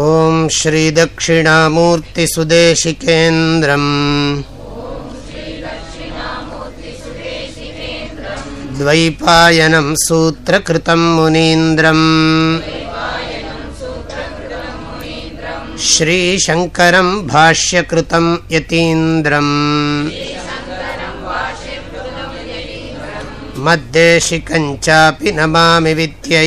ॐ श्रीदक्षिणामूर्तिसुदेशिकेन्द्रम् द्वैपायनं सूत्रकृतं मुनीन्द्रम् श्रीशङ्करं भाष्यकृतं यतीन्द्रम् मद्देशिकञ्चापि नमामि विद्यै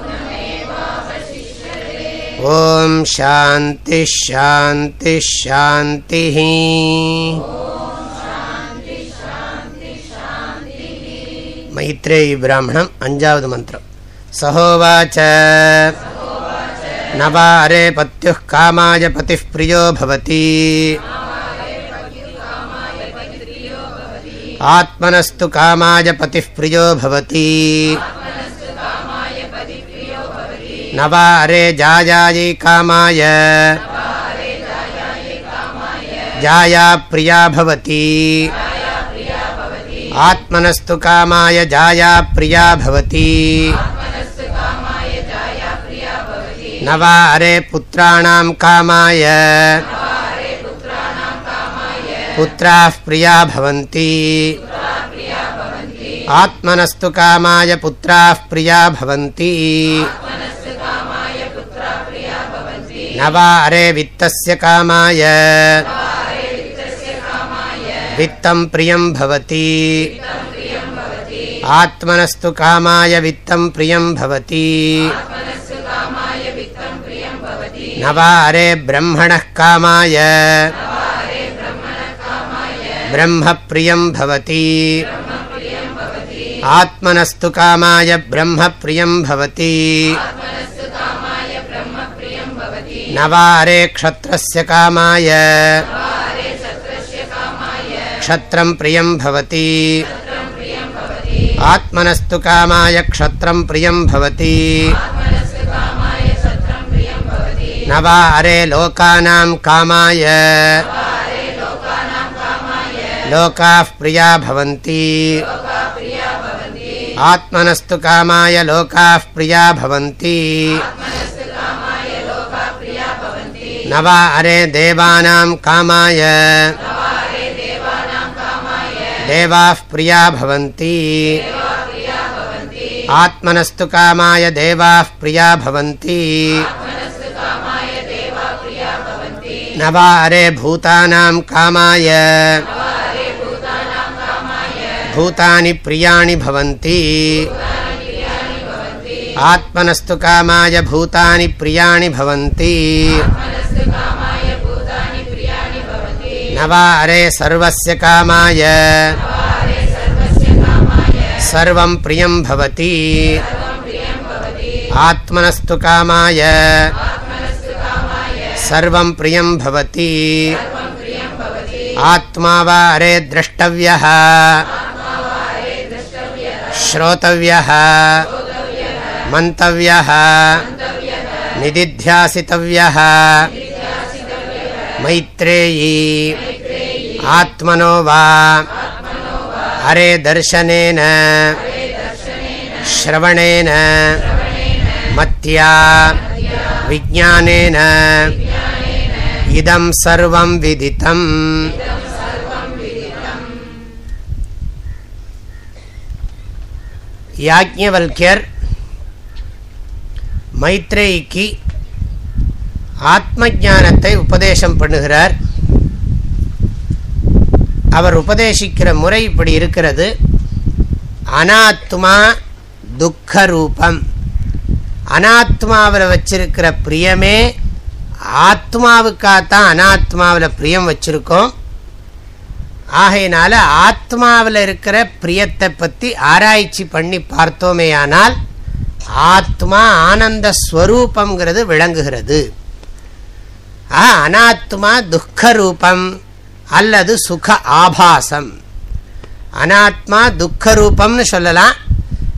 ॐ शान्तिः शान्तिः शान्तिः मैत्रेयी ब्राह्मणम् अञ्जावद् मन्त्रम्। सहोवाच। न वारे पत्युः कामाय पतिः प्रियो भवति। आत्मनस्तु कामाय पतिः प्रियो भवति न वारे जायायै कामाय। जाया प्रिया भवति। आत्मनस्तु कामाय जाया प्रिया भवति। न वारे पुत्राणां कामाय। पुत्राः प्रिया भवन्ति। आत्मनस्तु कामाय पुत्राः प्रिया भवन्ति। न वारे वित्तस्य कामाय। वित्तं प्रियं भवति। आत्मनस्तु कामाय वित्तं प्रियं भवति। न वारे ब्रह्मणः कामाय। ब्रह्मप्रियं भवति। आत्मनस्तु कामाय ब्रह्मप्रियं भवति न वारे क्षत्रस्य कामाय। क्षत्रं प्रियं भवति। आत्मनस्तु कामाय क्षत्रं प्रियं भवति। न वारे लोकानां कामाय। लोकाः प्रिया भवन्ति। आत्मनस्तु कामाय लोकाः प्रिया भवन्ति। न वा अरे देवानां कामाय। देवाः प्रिया भवन्ति। आत्मनस्तु कामाय देवाः प्रिया भवन्ति। न वा अरे भूतानां कामाय। भूतानि प्रियाणि भवन्ति। आत्मनस्तु कामाय भूतानि प्रियाणि भवन्ति। अरे सर्वस्य कामाय। सर्वं प्रियं भवति। आत्मनस्तु कामाय। सर्वं प्रियं भवति। आत्मा वा अरे द्रष्टव्यः। श्रोतव्यः। मन्तव्यः। निदिध्यासितव्यः। मैत्रेयी। आत्मनो वा हरे दर्शनेन श्रवणेन मत्या विज्ञानेन इदं सर्वं विदितम् யாஜ்ஞவல்யர் மைத்ரேயிக்கு ஆத்ம ஜானத்தை உபதேசம் பண்ணுகிறார் அவர் உபதேசிக்கிற முறை இப்படி இருக்கிறது. அனாத்மா துக்கரூபம். அனாத்மாவில் வச்சிருக்கிற பிரியமே ஆத்மாவுக்காகத்தான் அனாத்மாவில் பிரியம் வச்சிருக்கோம். ஆகையினால ஆத்மாவில் இருக்கிற பிரியத்தை பற்றி ஆராய்ச்சி பண்ணி பார்த்தோமேயானால் ஆத்மா ஆனந்த ஸ்வரூபங்கிறது விளங்குகிறது. ஆ அனாத்மா துக்க ரூபம் அல்லது சுக ஆபாசம். அனாத்மா துக்க ரூபம்னு சொல்லலாம்.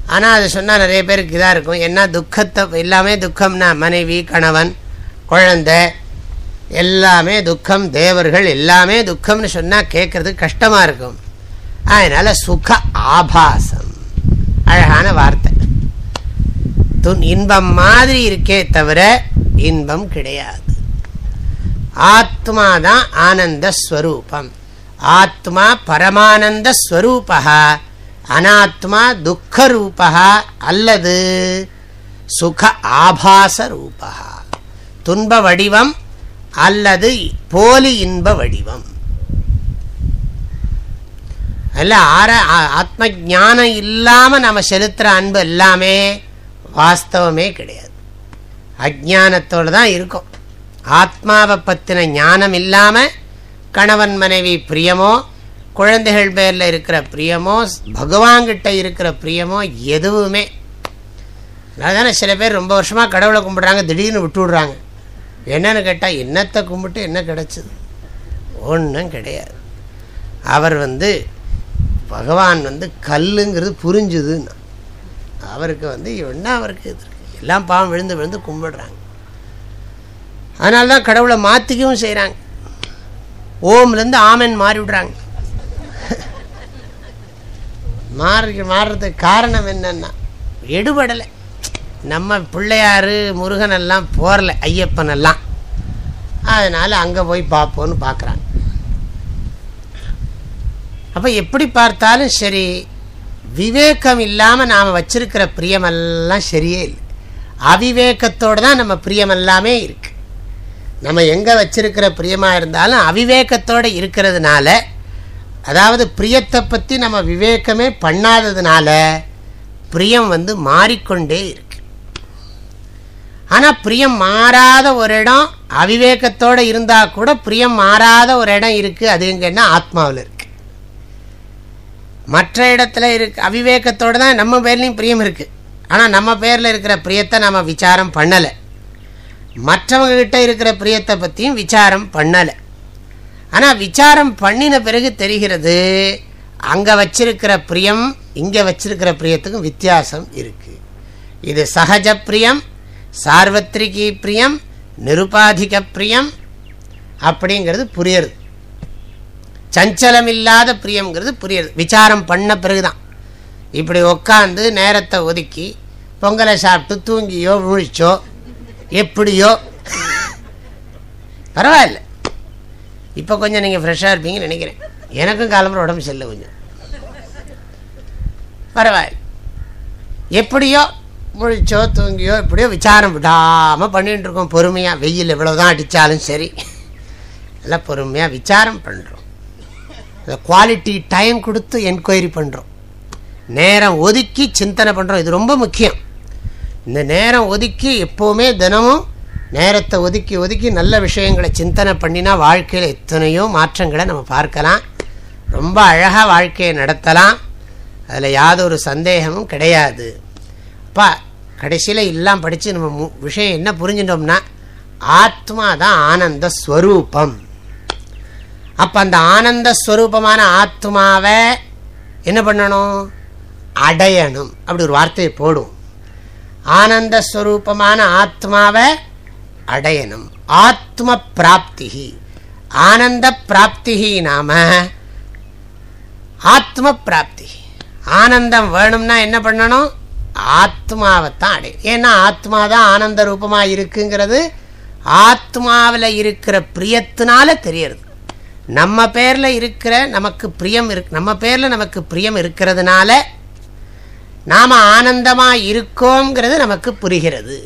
ஆனால் அது சொன்னால் நிறைய பேருக்கு இதாக இருக்கும். என்ன துக்கத்தை எல்லாமே துக்கம்னா மனைவி கணவன் குழந்தை எல்லாமே துக்கம் தேவர்கள் எல்லாமே துக்கம்னு சொன்னால் கேட்குறதுக்கு கஷ்டமாக இருக்கும். அதனால் சுக ஆபாசம். அழகான வார்த்தை. துன் இன்பம் மாதிரி இருக்கே தவிர இன்பம் கிடையாது. ஆத்மா தான் ஆனந்த ஸ்வரூபம் ஆத்மா பரமானந்த ஸ்வரூபா அனாத்மா துக்க ரூபா அல்லது சுக ஆபாச ரூபா துன்ப வடிவம் அல்லது போலி இன்ப வடிவம். அல்ல ஆர ஆத்ம ஜானம் இல்லாமல் நம்ம செலுத்துகிற அன்பு எல்லாமே வாஸ்தவமே கிடையாது. அஜானத்தோடு தான் இருக்கும். ஆத்மாவை பற்றின ஞானம் இல்லாமல் கணவன் மனைவி பிரியமோ குழந்தைகள் பேரில் இருக்கிற பிரியமோ பகவான்கிட்ட இருக்கிற பிரியமோ எதுவுமே. அதானே சில பேர் ரொம்ப வருஷமாக கடவுளை கும்பிட்றாங்க திடீர்னு விட்டு விடுறாங்க என்னன்னு கேட்டால் என்னத்தை கும்பிட்டு என்ன கிடச்சிது? ஒன்றும் கிடையாது. அவர் வந்து பகவான் வந்து கல்லுங்கிறது புரிஞ்சுதுன்னு. அவருக்கு வந்து என்ன அவருக்கு எல்லாம் பாவம் விழுந்து விழுந்து கும்பிடுறாங்க. அதனால தான் கடவுளை மாற்றிக்கவும் செய்கிறாங்க ஓம்லேருந்து ஆமன் மாறி விடுறாங்க மாறி மாறுறதுக்கு காரணம் என்னன்னா எடுபடலை. நம்ம பிள்ளையார் முருகன் எல்லாம் ஐயப்பனெல்லாம் ஐயப்பன் எல்லாம். அதனால் அங்கே போய் பார்ப்போன்னு பார்க்குறாங்க. அப்போ எப்படி பார்த்தாலும் சரி விவேகம் இல்லாமல் நாம் வச்சிருக்கிற பிரியமெல்லாம் சரியே இல்லை. அவிவேகத்தோடு தான் நம்ம பிரியமெல்லாமே இருக்குது நம்ம எங்கே வச்சிருக்கிற பிரியமாக இருந்தாலும் அவிவேகத்தோடு இருக்கிறதுனால அதாவது பிரியத்தை பற்றி நம்ம விவேகமே பண்ணாததுனால பிரியம் வந்து மாறிக்கொண்டே இருக்கு. ஆனால் பிரியம் மாறாத ஒரு இடம் அவிவேகத்தோடு இருந்தால் கூட பிரியம் மாறாத ஒரு இடம் இருக்குது அது எங்கன்னா ஆத்மாவில் இருக்குது மற்ற இடத்துல இருக்கு அவிவேகத்தோடு தான் நம்ம பேர்லேயும் பிரியம் இருக்குது ஆனால் நம்ம பேரில் இருக்கிற பிரியத்தை நம்ம விசாரம் பண்ணலை. மற்றவங்க கிட்ட இருக்கிற பிரியத்தை பற்றியும் விசாரம் பண்ணலை. ஆனால் விசாரம் பண்ணின பிறகு தெரிகிறது அங்கே வச்சிருக்கிற பிரியம் இங்கே வச்சிருக்கிற பிரியத்துக்கும் வித்தியாசம் இருக்குது இது சகஜ பிரியம் சார்வத்ரிகி பிரியம் நிருபாதிக பிரியம் அப்படிங்கிறது புரியுறது. சஞ்சலம் இல்லாத பிரியங்கிறது புரியுது விசாரம் பண்ண பிறகுதான். இப்படி உக்காந்து நேரத்தை ஒதுக்கி பொங்கலை சாப்பிட்டு தூங்கியோ முழிச்சோ எப்படியோ? பரவாயில்ல. இப்போ கொஞ்சம் நீங்கள் ஃப்ரெஷ்ஷாக இருப்பீங்கன்னு நினைக்கிறேன். எனக்கும் காலம்புற உடம்பு செல்ல கொஞ்சம். பரவாயில்ல. எப்படியோ முழிச்சோ தூங்கியோ எப்படியோ விசாரம் விடாமல் பண்ணிகிட்டு இருக்கோம். பொறுமையாக வெயில் எவ்வளோதான் அடித்தாலும் சரி. எல்லாம் பொறுமையாக விசாரம் பண்ணுறோம் குவாலிட்டி டைம் கொடுத்து என்கொயரி பண்ணுறோம் நேரம் ஒதுக்கி சிந்தனை பண்ணுறோம் இது ரொம்ப முக்கியம். இந்த நேரம் ஒதுக்கி எப்போவுமே தினமும் நேரத்தை ஒதுக்கி ஒதுக்கி நல்ல விஷயங்களை சிந்தனை பண்ணினா வாழ்க்கையில் எத்தனையோ மாற்றங்களை நம்ம பார்க்கலாம். ரொம்ப அழகாக வாழ்க்கையை நடத்தலாம். அதில் யாதொரு சந்தேகமும் கிடையாது. அப்பா கடைசியில் எல்லாம் படித்து நம்ம விஷயம் என்ன புரிஞ்சிட்டோம்னா ஆத்மா தான் ஆனந்த ஸ்வரூபம். அப்போ அந்த ஆனந்த ஸ்வரூபமான ஆத்மாவை என்ன பண்ணணும்? அடையணும். அப்படி ஒரு வார்த்தையை போடும். ஆனந்த ஸ்வரூபமான ஆத்மாவை அடையணும். ஆத்ம பிராப்தி ஆனந்த பிராப்தி நாம ஆத்ம பிராப்தி ஆனந்தம் வேணும்னா என்ன பண்ணணும்? ஆத்மாவைத்தான் அடையும் ஏன்னா ஆத்மா தான் ஆனந்த ரூபமாக இருக்குங்கிறது ஆத்மாவில் இருக்கிற பிரியத்தினால தெரியறது. நம்ம பேரில் இருக்கிற நமக்கு பிரியம் இருக்கு நம்ம பேரில் நமக்கு பிரியம் இருக்கிறதுனால நாம் ஆனந்தமாக இருக்கோங்கிறது நமக்கு புரிகிறது.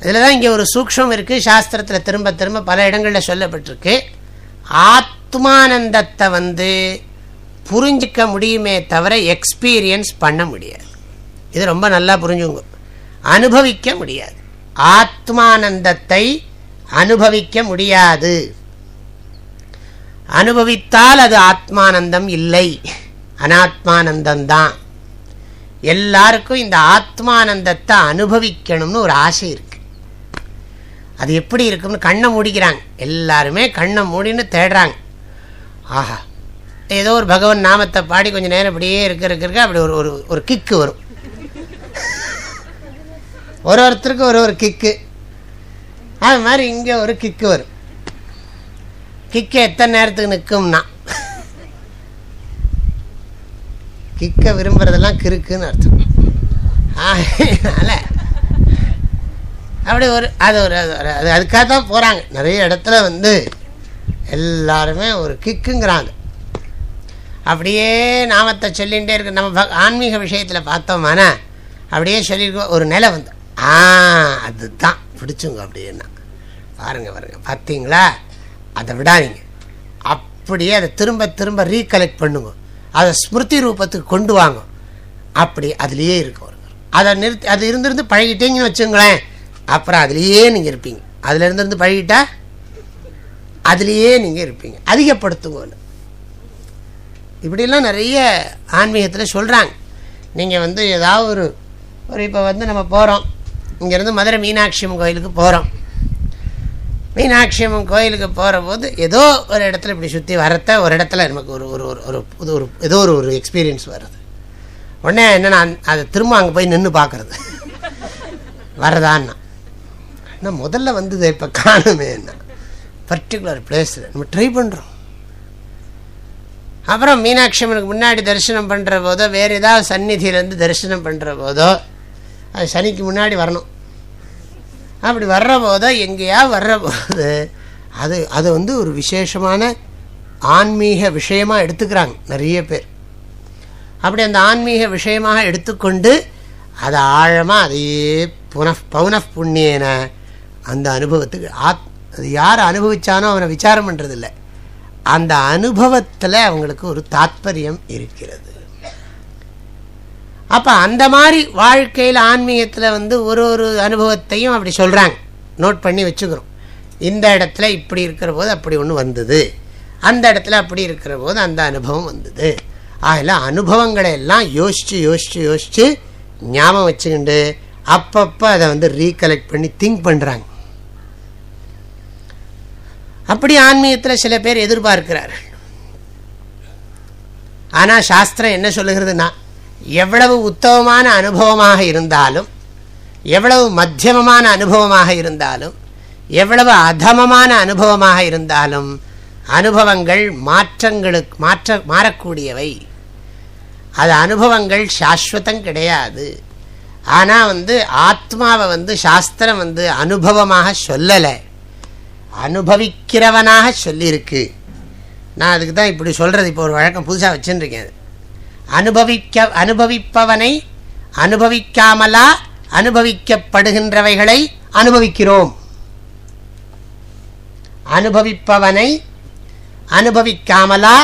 இதில் தான் இங்கே ஒரு சூக்ஷம் இருக்குது சாஸ்திரத்தில் திரும்ப திரும்ப பல இடங்களில் சொல்லப்பட்டிருக்கு. ஆத்மானந்தத்தை வந்து புரிஞ்சிக்க முடியுமே தவிர எக்ஸ்பீரியன்ஸ் பண்ண முடியாது. இது ரொம்ப நல்லா புரிஞ்சுங்க. அனுபவிக்க முடியாது. ஆத்மானந்தத்தை அனுபவிக்க முடியாது. அனுபவித்தால் அது ஆத்மானந்தம் இல்லை. அனாத்மானந்தம்தான். எல்லாருக்கும் இந்த ஆத்மானந்தத்தை அனுபவிக்கணும்னு ஒரு ஆசை இருக்கு. அது எப்படி இருக்கும்னு கண்ணை மூடிக்கிறாங்க. எல்லாருமே கண்ணை மூடின்னு தேடுறாங்க. ஆஹா ஏதோ ஒரு பகவான் நாமத்தை பாடி கொஞ்சம் நேரம் இப்படியே இருக்க இருக்க இருக்க அப்படி ஒரு ஒரு ஒரு கிக்கு வரும். ஒரு ஒருத்தருக்கு ஒரு ஒரு கிக்கு அது மாதிரி இங்கே ஒரு கிக்கு வரும். கிக்கு எத்தனை நேரத்துக்கு நிற்கும்னா கிக்க விரும்புறதெல்லாம் கிறுக்குன்னு அர்த்தம். அதனால அப்படி ஒரு அது ஒரு அது ஒரு- அது அதுக்காக தான் போகிறாங்க நிறைய இடத்துல வந்து எல்லாருமே ஒரு கிக்குங்கிறாங்க. அப்படியே நாமத்தை சொல்லிகிட்டே இருக்கு. நம்ம ஆன்மீக விஷயத்தில் பார்த்தோம்னா அப்படியே சொல்லியிருக்கோம். ஒரு நிலை வந்து ஆ அதுதான். பிடிச்சுங்க அப்படின்னா. பாருங்க பாருங்க. பார்த்தீங்களா? அதை விடாதீங்க. அப்படியே அதை திரும்ப திரும்ப ரீகலெக்ட் பண்ணுங்க. அதை ஸ்மிருதி ரூபத்துக்கு கொண்டு வாங்க. அப்படி அதுலேயே இருக்கும் அதை நிறுத்தி அது இருந்திருந்து பழகிட்டீங்கன்னு வச்சுங்களேன் அப்புறம் அதுலேயே நீங்கள் இருப்பீங்க. அதில் இருந்திருந்து பழகிட்டா? அதுலேயே நீங்கள் இருப்பீங்க. அதிகப்படுத்துங்கன்னு. இப்படிலாம் நிறைய ஆன்மீகத்தில் சொல்கிறாங்க நீங்கள் வந்து ஏதாவது ஒரு ஒரு இப்போ வந்து நம்ம போகிறோம் இங்கேருந்து மதுரை மீனாட்சி அம்மன் கோயிலுக்கு போகிறோம் மீனாட்சி அம்மன் கோயிலுக்கு போகிற போது ஏதோ ஒரு இடத்துல இப்படி சுற்றி வரத்த ஒரு இடத்துல நமக்கு ஒரு ஒரு ஒரு ஒரு புது ஒரு ஏதோ ஒரு ஒரு எக்ஸ்பீரியன்ஸ் வருது. உடனே என்னென்னா அதை திரும்ப அங்கே போய் நின்று பார்க்குறது வரதான்னா. நான் முதல்ல வந்தது இப்போ காணுமே என்ன? பர்டிகுலர் பிளேஸில் நம்ம ட்ரை பண்ணுறோம் அப்புறம் மீனாட்சி அம்மனுக்கு முன்னாடி தரிசனம் பண்ணுற போதோ வேறு ஏதாவது சந்நிதியிலேருந்து தரிசனம் பண்ணுற போதோ அது சனிக்கு முன்னாடி வரணும். அப்படி வர்ற போதோ எங்கேயா வர்ற போது அது அது வந்து ஒரு விசேஷமான ஆன்மீக விஷயமாக எடுத்துக்கிறாங்க நிறைய பேர். அப்படி அந்த ஆன்மீக விஷயமாக எடுத்துக்கொண்டு அதை ஆழமாக அதையே புன பௌனః புண்ணியன அந்த அனுபவத்துக்கு ஆத் அது யார் அனுபவித்தானோ அவனை விசாரம் பண்ணுறதில்ல அந்த அனுபவத்தில் அவங்களுக்கு ஒரு தாத்பரியம் இருக்கிறது. அப்போ அந்த மாதிரி வாழ்க்கையில் ஆன்மீகத்தில் வந்து ஒரு ஒரு அனுபவத்தையும் அப்படி சொல்கிறாங்க நோட் பண்ணி வச்சுக்கிறோம். இந்த இடத்துல இப்படி இருக்கிற போது அப்படி ஒன்று வந்தது. அந்த இடத்துல அப்படி இருக்கிற போது அந்த அனுபவம் வந்தது. அதில் அனுபவங்களை எல்லாம் யோசித்து யோசித்து யோசித்து ஞாபகம் வச்சுக்கிண்டு அப்பப்போ அதை வந்து ரீகலெக்ட் பண்ணி திங்க் பண்ணுறாங்க அப்படி ஆன்மீகத்தில் சில பேர் எதிர்பார்க்கிறார்கள். ஆனால் சாஸ்திரம் என்ன சொல்லுகிறதுனா எவ்வளவு உத்தமமான அனுபவமாக இருந்தாலும் எவ்வளவு மத்தியமமான அனுபவமாக இருந்தாலும் எவ்வளவு அதமமான அனுபவமாக இருந்தாலும் அனுபவங்கள் மாற்றங்களுக்கு மாற்ற மாறக்கூடியவை. அது அனுபவங்கள் சாஸ்வதம் கிடையாது. ஆனால் வந்து ஆத்மாவை வந்து சாஸ்திரம் வந்து அனுபவமாக சொல்லலை. அனுபவிக்கிறவனாக சொல்லியிருக்கு. நான் அதுக்கு தான் இப்படி சொல்கிறது இப்போ ஒரு வழக்கம் புதுசாக வச்சுருக்கேன் அனுபவிக்க அனுபவிப்பவனை அனுபவிக்காமலா அனுபவிக்கப்படுகின்றவைகளை அனுபவிக்கிறோம். அனுபவிப்பவனை அனுபவிக்காமலா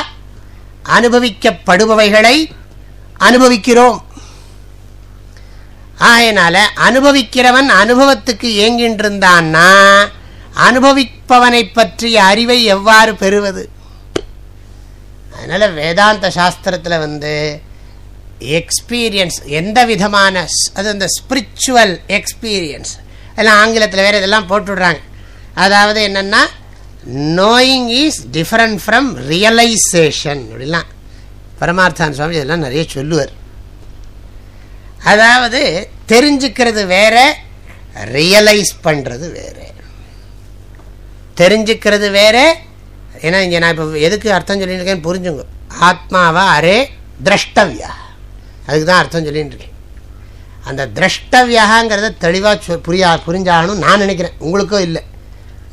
அனுபவிக்கப்படுபவைகளை அனுபவிக்கிறோம். ஆகையினால அனுபவிக்கிறவன் அனுபவத்துக்கு ஏங்கின்றிருந்தான்னா அனுபவிப்பவனை பற்றிய அறிவை எவ்வாறு பெறுவது? அதனால் வேதாந்த சாஸ்திரத்தில் வந்து எக்ஸ்பீரியன்ஸ் எந்த விதமான அது அந்த ஸ்பிரிச்சுவல் எக்ஸ்பீரியன்ஸ் எல்லாம் ஆங்கிலத்தில் வேறு இதெல்லாம் போட்டுடுறாங்க. அதாவது என்னென்னா knowing is different from realization அப்படிலாம். பரமார்த்தான் சுவாமி இதெல்லாம் நிறைய சொல்லுவார். அதாவது தெரிஞ்சுக்கிறது வேற ரியலைஸ் பண்ணுறது வேற. தெரிஞ்சுக்கிறது வேற ஏன்னா இங்கே நான் இப்போ எதுக்கு அர்த்தம் சொல்லிட்டு புரிஞ்சுங்க. ஆத்மாவா அரே திரஷ்டவியா. அதுக்கு தான் அர்த்தம் சொல்லிட்டு இருக்கேன் அந்த திரஷ்டவியாங்கிறத தெளிவாக புரியா புரிஞ்சாகணும் நான் நினைக்கிறேன். உங்களுக்கோ இல்லை.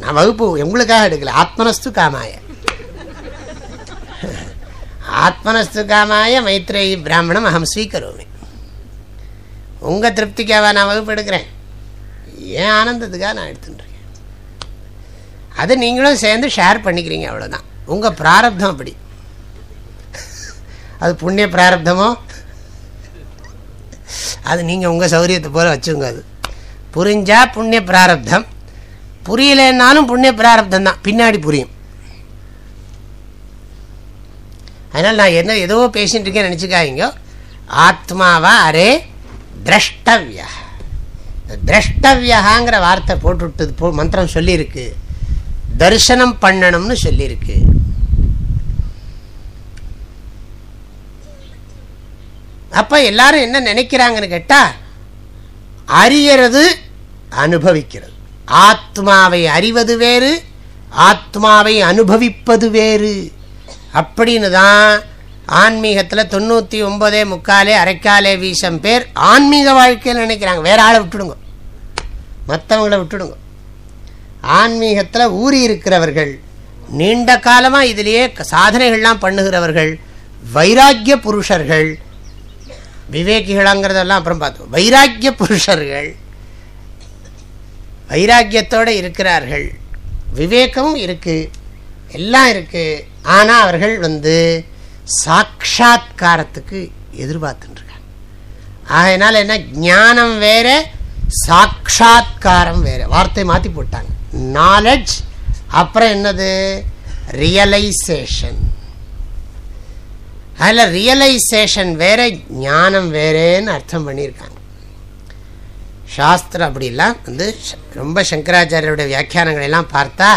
நான் வகுப்பு உங்களுக்காக எடுக்கல. ஆத்மனஸ்து காமாய. ஆத்மனஸ்து காமாய மைத்ரேயி பிராமணம் அகம் ஸ்வீகருவேன் உங்கள் திருப்திக்காக நான் வகுப்பு எடுக்கிறேன். ஏன் ஆனந்தத்துக்காக நான் எடுத்துட்டேன்? அதை நீங்களும் சேர்ந்து ஷேர் பண்ணிக்கிறீங்க அவ்வளோதான் உங்கள் பிராரப்தம் அப்படி. அது புண்ணிய பிராரப்தமோ? அது நீங்கள் உங்கள் சௌரியத்தை போல வச்சுங்க அது. புரிஞ்சா புண்ணிய பிராரப்தம். புரியலைன்னாலும் புண்ணிய பிராரப்தம் தான். பின்னாடி புரியும். அதனால் நான் என்ன ஏதோ பேசிட்டு இருக்கேன் நினச்சிக்காதீங்க. ஆத்மாவா அரே திரஷ்டவியா. திரஷ்டவியகாங்கிற வார்த்தை போட்டுவிட்டு போ மந்திரம் சொல்லியிருக்கு. தரிசனம் பண்ணணும்னு சொல்லியிருக்கு. அப்போ எல்லாரும் என்ன நினைக்கிறாங்கன்னு கேட்டால் அறியறது அனுபவிக்கிறது. ஆத்மாவை அறிவது வேறு ஆத்மாவை அனுபவிப்பது வேறு. அப்படின்னு தான் ஆன்மீகத்தில் தொண்ணூற்றி ஒன்பதே முக்காலே அரைக்காலே வீசம் பேர் ஆன்மீக வாழ்க்கையில் நினைக்கிறாங்க. வேற ஆளை விட்டுடுங்க. மற்றவங்கள விட்டுடுங்க. ஆன்மீகத்தில் ஊறி இருக்கிறவர்கள் நீண்ட காலமாக இதிலேயே சாதனைகள்லாம் பண்ணுகிறவர்கள் வைராக்கிய புருஷர்கள் விவேகிகளாங்கிறதெல்லாம் அப்புறம் பார்த்தோம் வைராக்கிய புருஷர்கள் வைராக்கியத்தோடு இருக்கிறார்கள். விவேகமும் இருக்குது எல்லாம் இருக்குது ஆனால் அவர்கள் வந்து சாட்சா்காரத்துக்கு எதிர்பார்த்துருக்காங்க அதனால் என்ன? ஞானம் வேற சாட்சா்காரம் வேறு. வார்த்தை மாற்றி போட்டாங்க. நாலெட்ஜ் அப்புறம் என்னது? ரியலைசேஷன் அதில் ரியலைசேஷன் வேற ஞானம் வேறேன்னு அர்த்தம் பண்ணியிருக்காங்க. சாஸ்திரம் அப்படிலாம் வந்து ரொம்ப சங்கராச்சாரியருடைய வியாக்கியானங்களெல்லாம் பார்த்தா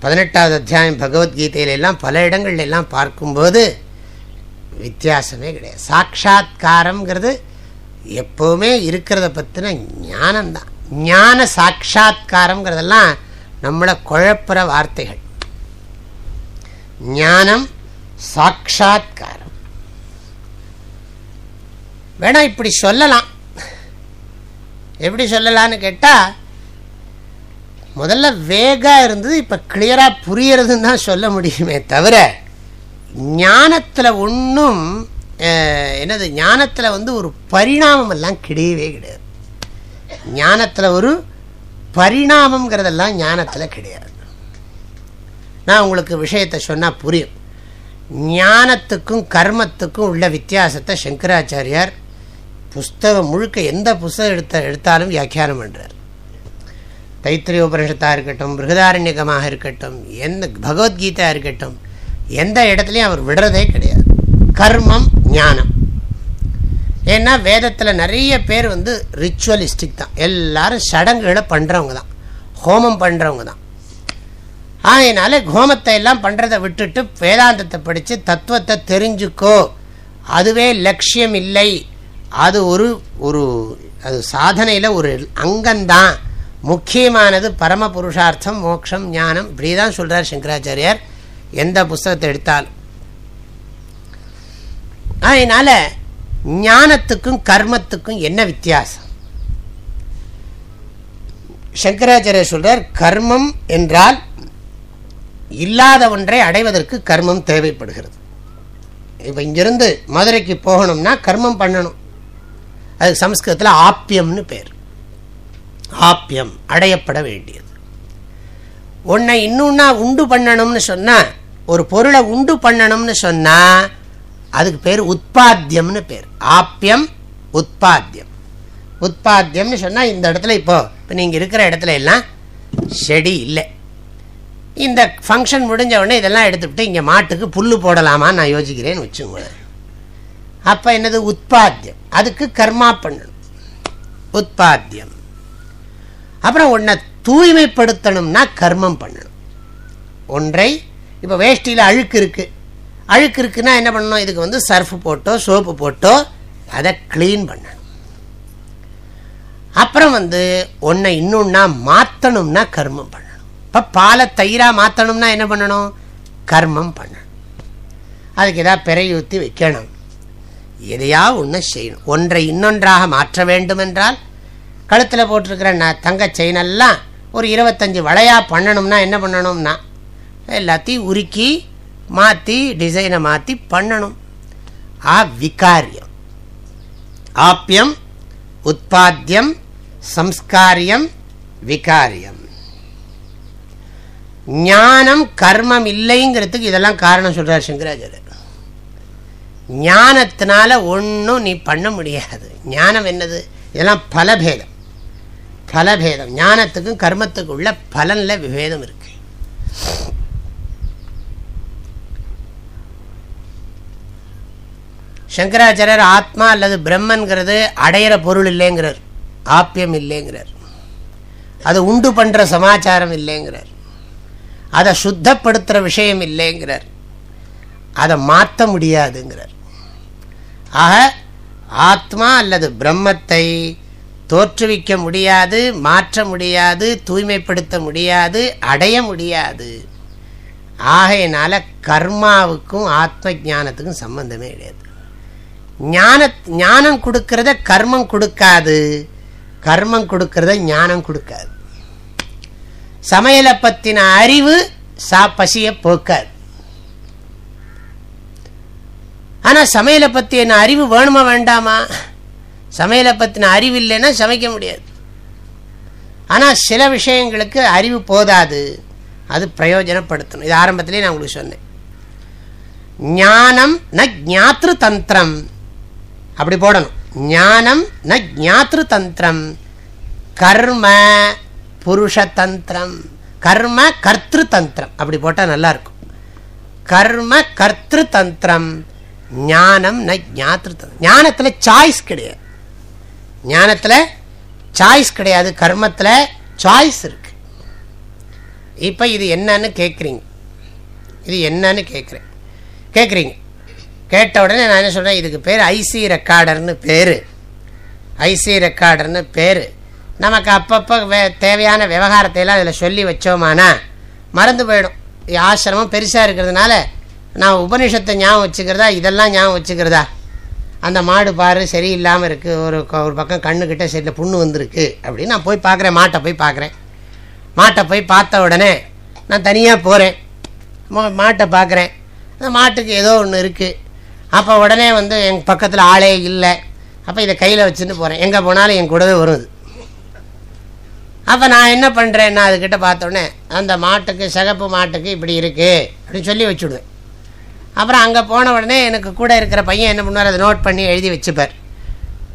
பதினெட்டாவது அத்தியாயம் பகவத்கீதையிலெல்லாம் பல இடங்கள்ல எல்லாம் பார்க்கும்போது வித்தியாசமே கிடையாது. சாட்சா்காரங்கிறது எப்போவுமே இருக்கிறத பற்றின ஞானம்தான். ஞான சாட்சா்காரங்கிறதெல்லாம் நம்மளை குழப்புற வார்த்தைகள். ஞானம் சாட்சா்காரம் வேணா இப்படி சொல்லலாம். எப்படி சொல்லலான்னு கேட்டால் முதல்ல வேகாக இருந்தது இப்போ கிளியராக புரியறதுன்னு தான் சொல்ல முடியுமே தவிர ஞானத்தில் ஒன்றும் என்னது ஞானத்தில் வந்து ஒரு பரிணாமம் எல்லாம் கிடையவே கிடையாது. ஞானத்தில் ஒரு பரிணாமங்கிறதெல்லாம் ஞானத்தில் கிடையாது. நான் உங்களுக்கு விஷயத்தை சொன்னால் புரியும். ஞானத்துக்கும் கர்மத்துக்கும் உள்ள வித்தியாசத்தை சங்கராச்சாரியார் புஸ்தகம் முழுக்க எந்த புஸ்தகம் எடுத்த எடுத்தாலும் வியாக்கியானம் பண்ணுறார் தைத்திரிய உபனிஷத்தாக இருக்கட்டும் பிருகதாரண்யகமாக இருக்கட்டும் எந்த பகவத்கீதா இருக்கட்டும் எந்த இடத்துலையும் அவர் விடுறதே கிடையாது. கர்மம் ஞானம். ஏன்னா வேதத்தில் நிறைய பேர் வந்து ரிச்சுவலிஸ்டிக் தான். எல்லாரும் சடங்குகளை பண்ணுறவங்க தான். ஹோமம் பண்ணுறவங்க தான். அதனால் ஹோமத்தை எல்லாம் பண்ணுறதை விட்டுட்டு வேதாந்தத்தை படித்து தத்துவத்தை தெரிஞ்சுக்கோ. அதுவே லட்சியம் இல்லை. அது ஒரு ஒரு அது சாதனையில் ஒரு அங்கம்தான் முக்கியமானது பரம புருஷார்த்தம் மோட்சம் ஞானம். இப்படி தான் சொல்கிறார் சங்கராச்சாரியார். எந்த புஸ்தகத்தை எடுத்தாலும். அதனால் ஞானத்துக்கும் கர்மத்துக்கும் என்ன வித்தியாசம்? சங்கராச்சாரிய சொல்றார் கர்மம் என்றால் இல்லாத ஒன்றை அடைவதற்கு கர்மம் தேவைப்படுகிறது. இப்போ இங்கிருந்து மதுரைக்கு போகணும்னா கர்மம் பண்ணணும். அது சம்ஸ்கிருதத்தில் ஆப்பியம்னு பேர். ஆப்பியம் அடையப்பட வேண்டியது. உன்னை இன்னொன்னா உண்டு பண்ணணும்னு சொன்னால் ஒரு பொருளை உண்டு பண்ணணும்னு சொன்னால் அதுக்கு பேர் உற்பத்தியம்னு பேர். ஆப்பியம் உற்பத்தியம் உற்பத்தியம்னு சொன்னால் இந்த இடத்துல இப்போ இப்போ நீங்கள் இருக்கிற இடத்துல எல்லாம் செடி இல்லை. இந்த ஃபங்க்ஷன் முடிஞ்ச உடனே இதெல்லாம் எடுத்துக்கிட்டு இங்கே மாட்டுக்கு புல் போடலாமான்னு நான் யோசிக்கிறேன்னு வச்சுக்கோங்களேன் அப்போ என்னது? உற்பத்தியம் அதுக்கு கர்மா பண்ணணும். உற்பத்தியம் அப்புறம் ஒன்றை தூய்மைப்படுத்தணும்னா கர்மம் பண்ணணும். ஒன்றை இப்போ வேஷ்டியில் அழுக்கு இருக்குது அழுக்கு இருக்குன்னா என்ன பண்ணணும்? இதுக்கு வந்து சர்ஃப் போட்டோ சோப்பு போட்டோ அதை க்ளீன் பண்ணணும். அப்புறம் வந்து ஒன்றை இன்னொன்னா மாற்றணும்னா கர்மம் பண்ணணும். இப்போ பாலை தயிராக மாற்றணும்னா என்ன பண்ணணும்? கர்மம் பண்ணணும். அதுக்கு ஏதாவது பிறை ஊற்றி வைக்கணும். எதையா ஒன்று செய்யணும். ஒன்றை இன்னொன்றாக மாற்ற வேண்டும் என்றால் கழுத்தில் போட்டிருக்கிற நான் தங்க செயினெல்லாம் ஒரு இருபத்தஞ்சி வளையாக பண்ணணும்னா என்ன பண்ணணும்னா எல்லாத்தையும் உருக்கி மாற்றி டிசைனை மாற்றி பண்ணணும். ஆ விகாரியம். ஆப்பியம் உற்பத்தியம் சம்ஸ்காரியம் விகாரியம். ஞானம் கர்மம் இல்லைங்கிறதுக்கு இதெல்லாம் காரணம் சொல்கிறார் சங்கராச்சாரியர். ஞானத்தினால ஒன்றும் நீ பண்ண முடியாது. ஞானம் என்னது? இதெல்லாம் பலபேதம். பலபேதம். ஞானத்துக்கும் கர்மத்துக்கும் உள்ள பலனில் விபேதம் இருக்கு. சங்கராச்சாரியர் ஆத்மா அல்லது பிரம்மன்கிறது அடையிற பொருள் இல்லைங்கிறார். ஆப்பியம் இல்லைங்கிறார். அது உண்டு பண்ணுற சமாச்சாரம் இல்லைங்கிறார். அதை சுத்தப்படுத்துகிற விஷயம் இல்லைங்கிறார். அதை மாற்ற முடியாதுங்கிறார். ஆக ஆத்மா அல்லது பிரம்மத்தை தோற்றுவிக்க முடியாது மாற்ற முடியாது தூய்மைப்படுத்த முடியாது அடைய முடியாது. ஆகையினால கர்மாவுக்கும் ஆத்ம ஜானத்துக்கும் சம்பந்தமே கிடையாது. ஞான ஞானம் கொடுக்கறத கர்மம் கொடுக்காது. கர்மம் கொடுக்கறத ஞானம் கொடுக்காது. சமையலை பற்றின அறிவு சா பசியை போக்காது. ஆனால் சமையலை பற்றி என்ன அறிவு வேணுமா வேண்டாமா? சமையலை பற்றின அறிவு இல்லைன்னா சமைக்க முடியாது. ஆனால் சில விஷயங்களுக்கு அறிவு போதாது. அது பிரயோஜனப்படுத்தணும். இது ஆரம்பத்திலே நான் உங்களுக்கு சொன்னேன். ஞானம் ந ஜாத்திரு தந்திரம். அப்படி போடணும். ஞானம் ந ஜாத்திரு தந்திரம் கர்ம புருஷதந்திரம். கர்ம கர்த்திரு தந்திரம் அப்படி போட்டால் நல்லாயிருக்கும் கர்ம கர்த்திரு தந்திரம் ஞானம் ந ஜாத்திரு தந்திரம் ஞானத்தில் சாய்ஸ் கிடையாது. ஞானத்தில் சாய்ஸ் கிடையாது. கர்மத்தில் சாய்ஸ் இருக்குது இப்போ இது என்னன்னு கேட்குறீங்க இது என்னன்னு கேட்குறேன் கேட்குறீங்க கேட்ட உடனே நான் என்ன சொல்கிறேன் இதுக்கு பேர் ஐசி ரெக்கார்டர்னு பேர். ஐசி ரெக்கார்டர்னு பேர். நமக்கு அப்பப்போ வே தேவையான விவகாரத்தையெல்லாம் அதில் சொல்லி வச்சோமானா மறந்து போயிடும். ஆசிரமம் பெருசாக இருக்கிறதுனால நான் உபனிஷத்தை ஞாபகம் வச்சுக்கிறதா? இதெல்லாம் ஞாபகம் வச்சுக்கிறதா? அந்த மாடு பாரு சரியில்லாமல் இருக்குது ஒரு ஒரு பக்கம் கண்ணுக்கிட்ட சரியில் புண்ணு வந்திருக்கு. அப்படின்னு நான் போய் பார்க்குறேன் மாட்டை போய் பார்க்குறேன் மாட்டை போய் பார்த்த உடனே நான் தனியாக போகிறேன் மாட்டை பார்க்குறேன் அந்த மாட்டுக்கு ஏதோ ஒன்று இருக்குது அப்போ உடனே வந்து என் பக்கத்தில் ஆளே இல்லை. அப்போ இதை கையில் வச்சுட்டு போகிறேன் எங்கே போனாலும் என் கூடவே வருது. இது அப்போ நான் என்ன பண்ணுறேன் நான் அதுக்கிட்ட பார்த்தோன்னே அந்த மாட்டுக்கு சிகப்பு மாட்டுக்கு இப்படி இருக்குது அப்படின்னு சொல்லி வச்சுடுவேன். அப்புறம் அங்கே போன உடனே எனக்கு கூட இருக்கிற பையன் என்ன பண்ணுவார் அதை நோட் பண்ணி எழுதி வச்சுப்பார்.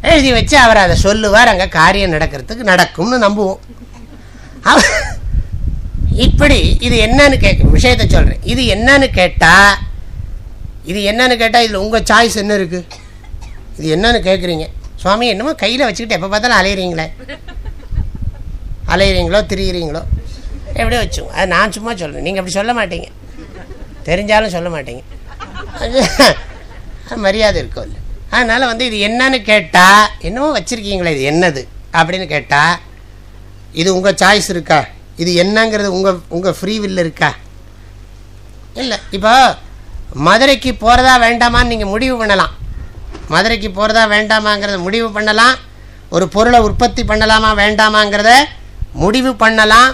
எழுதி வச்சு அவர் அதை சொல்லுவார் அங்கே காரியம் நடக்கிறதுக்கு நடக்கும்னு நம்புவோம். இப்படி இது என்னன்னு கேட்க விஷயத்த சொல்கிறேன் இது என்னன்னு கேட்டால் இது என்னன்னு கேட்டால் இதில் உங்கள் சாய்ஸ் என்ன இருக்குது இது என்னன்னு கேட்குறீங்க சுவாமி என்னமோ கையில் வச்சுக்கிட்டு எப்போ பார்த்தாலும் அலையிறீங்களே. அலையிறீங்களோ திரியிறீங்களோ. எப்படியோ வச்சுங்க அது நான் சும்மா சொல்கிறேன் நீங்கள் அப்படி சொல்ல மாட்டீங்க. தெரிஞ்சாலும் சொல்ல மாட்டீங்க. மரியாதை இருக்கும் இல்லை அதனால் வந்து இது என்னன்னு கேட்டால் என்னமோ வச்சுருக்கீங்களே இது என்னது? அப்படின்னு கேட்டால் இது உங்கள் சாய்ஸ் இருக்கா? இது என்னங்கிறது உங்கள் உங்கள் ஃப்ரீ வில் இருக்கா? இல்லை. இப்போ மதுரைக்கு போகிறதா வேண்டாமான்னு நீங்கள் முடிவு பண்ணலாம். மதுரைக்கு போகிறதா வேண்டாமாங்கிறத முடிவு பண்ணலாம். ஒரு பொருளை உற்பத்தி பண்ணலாமா வேண்டாமாங்கிறத முடிவு பண்ணலாம்.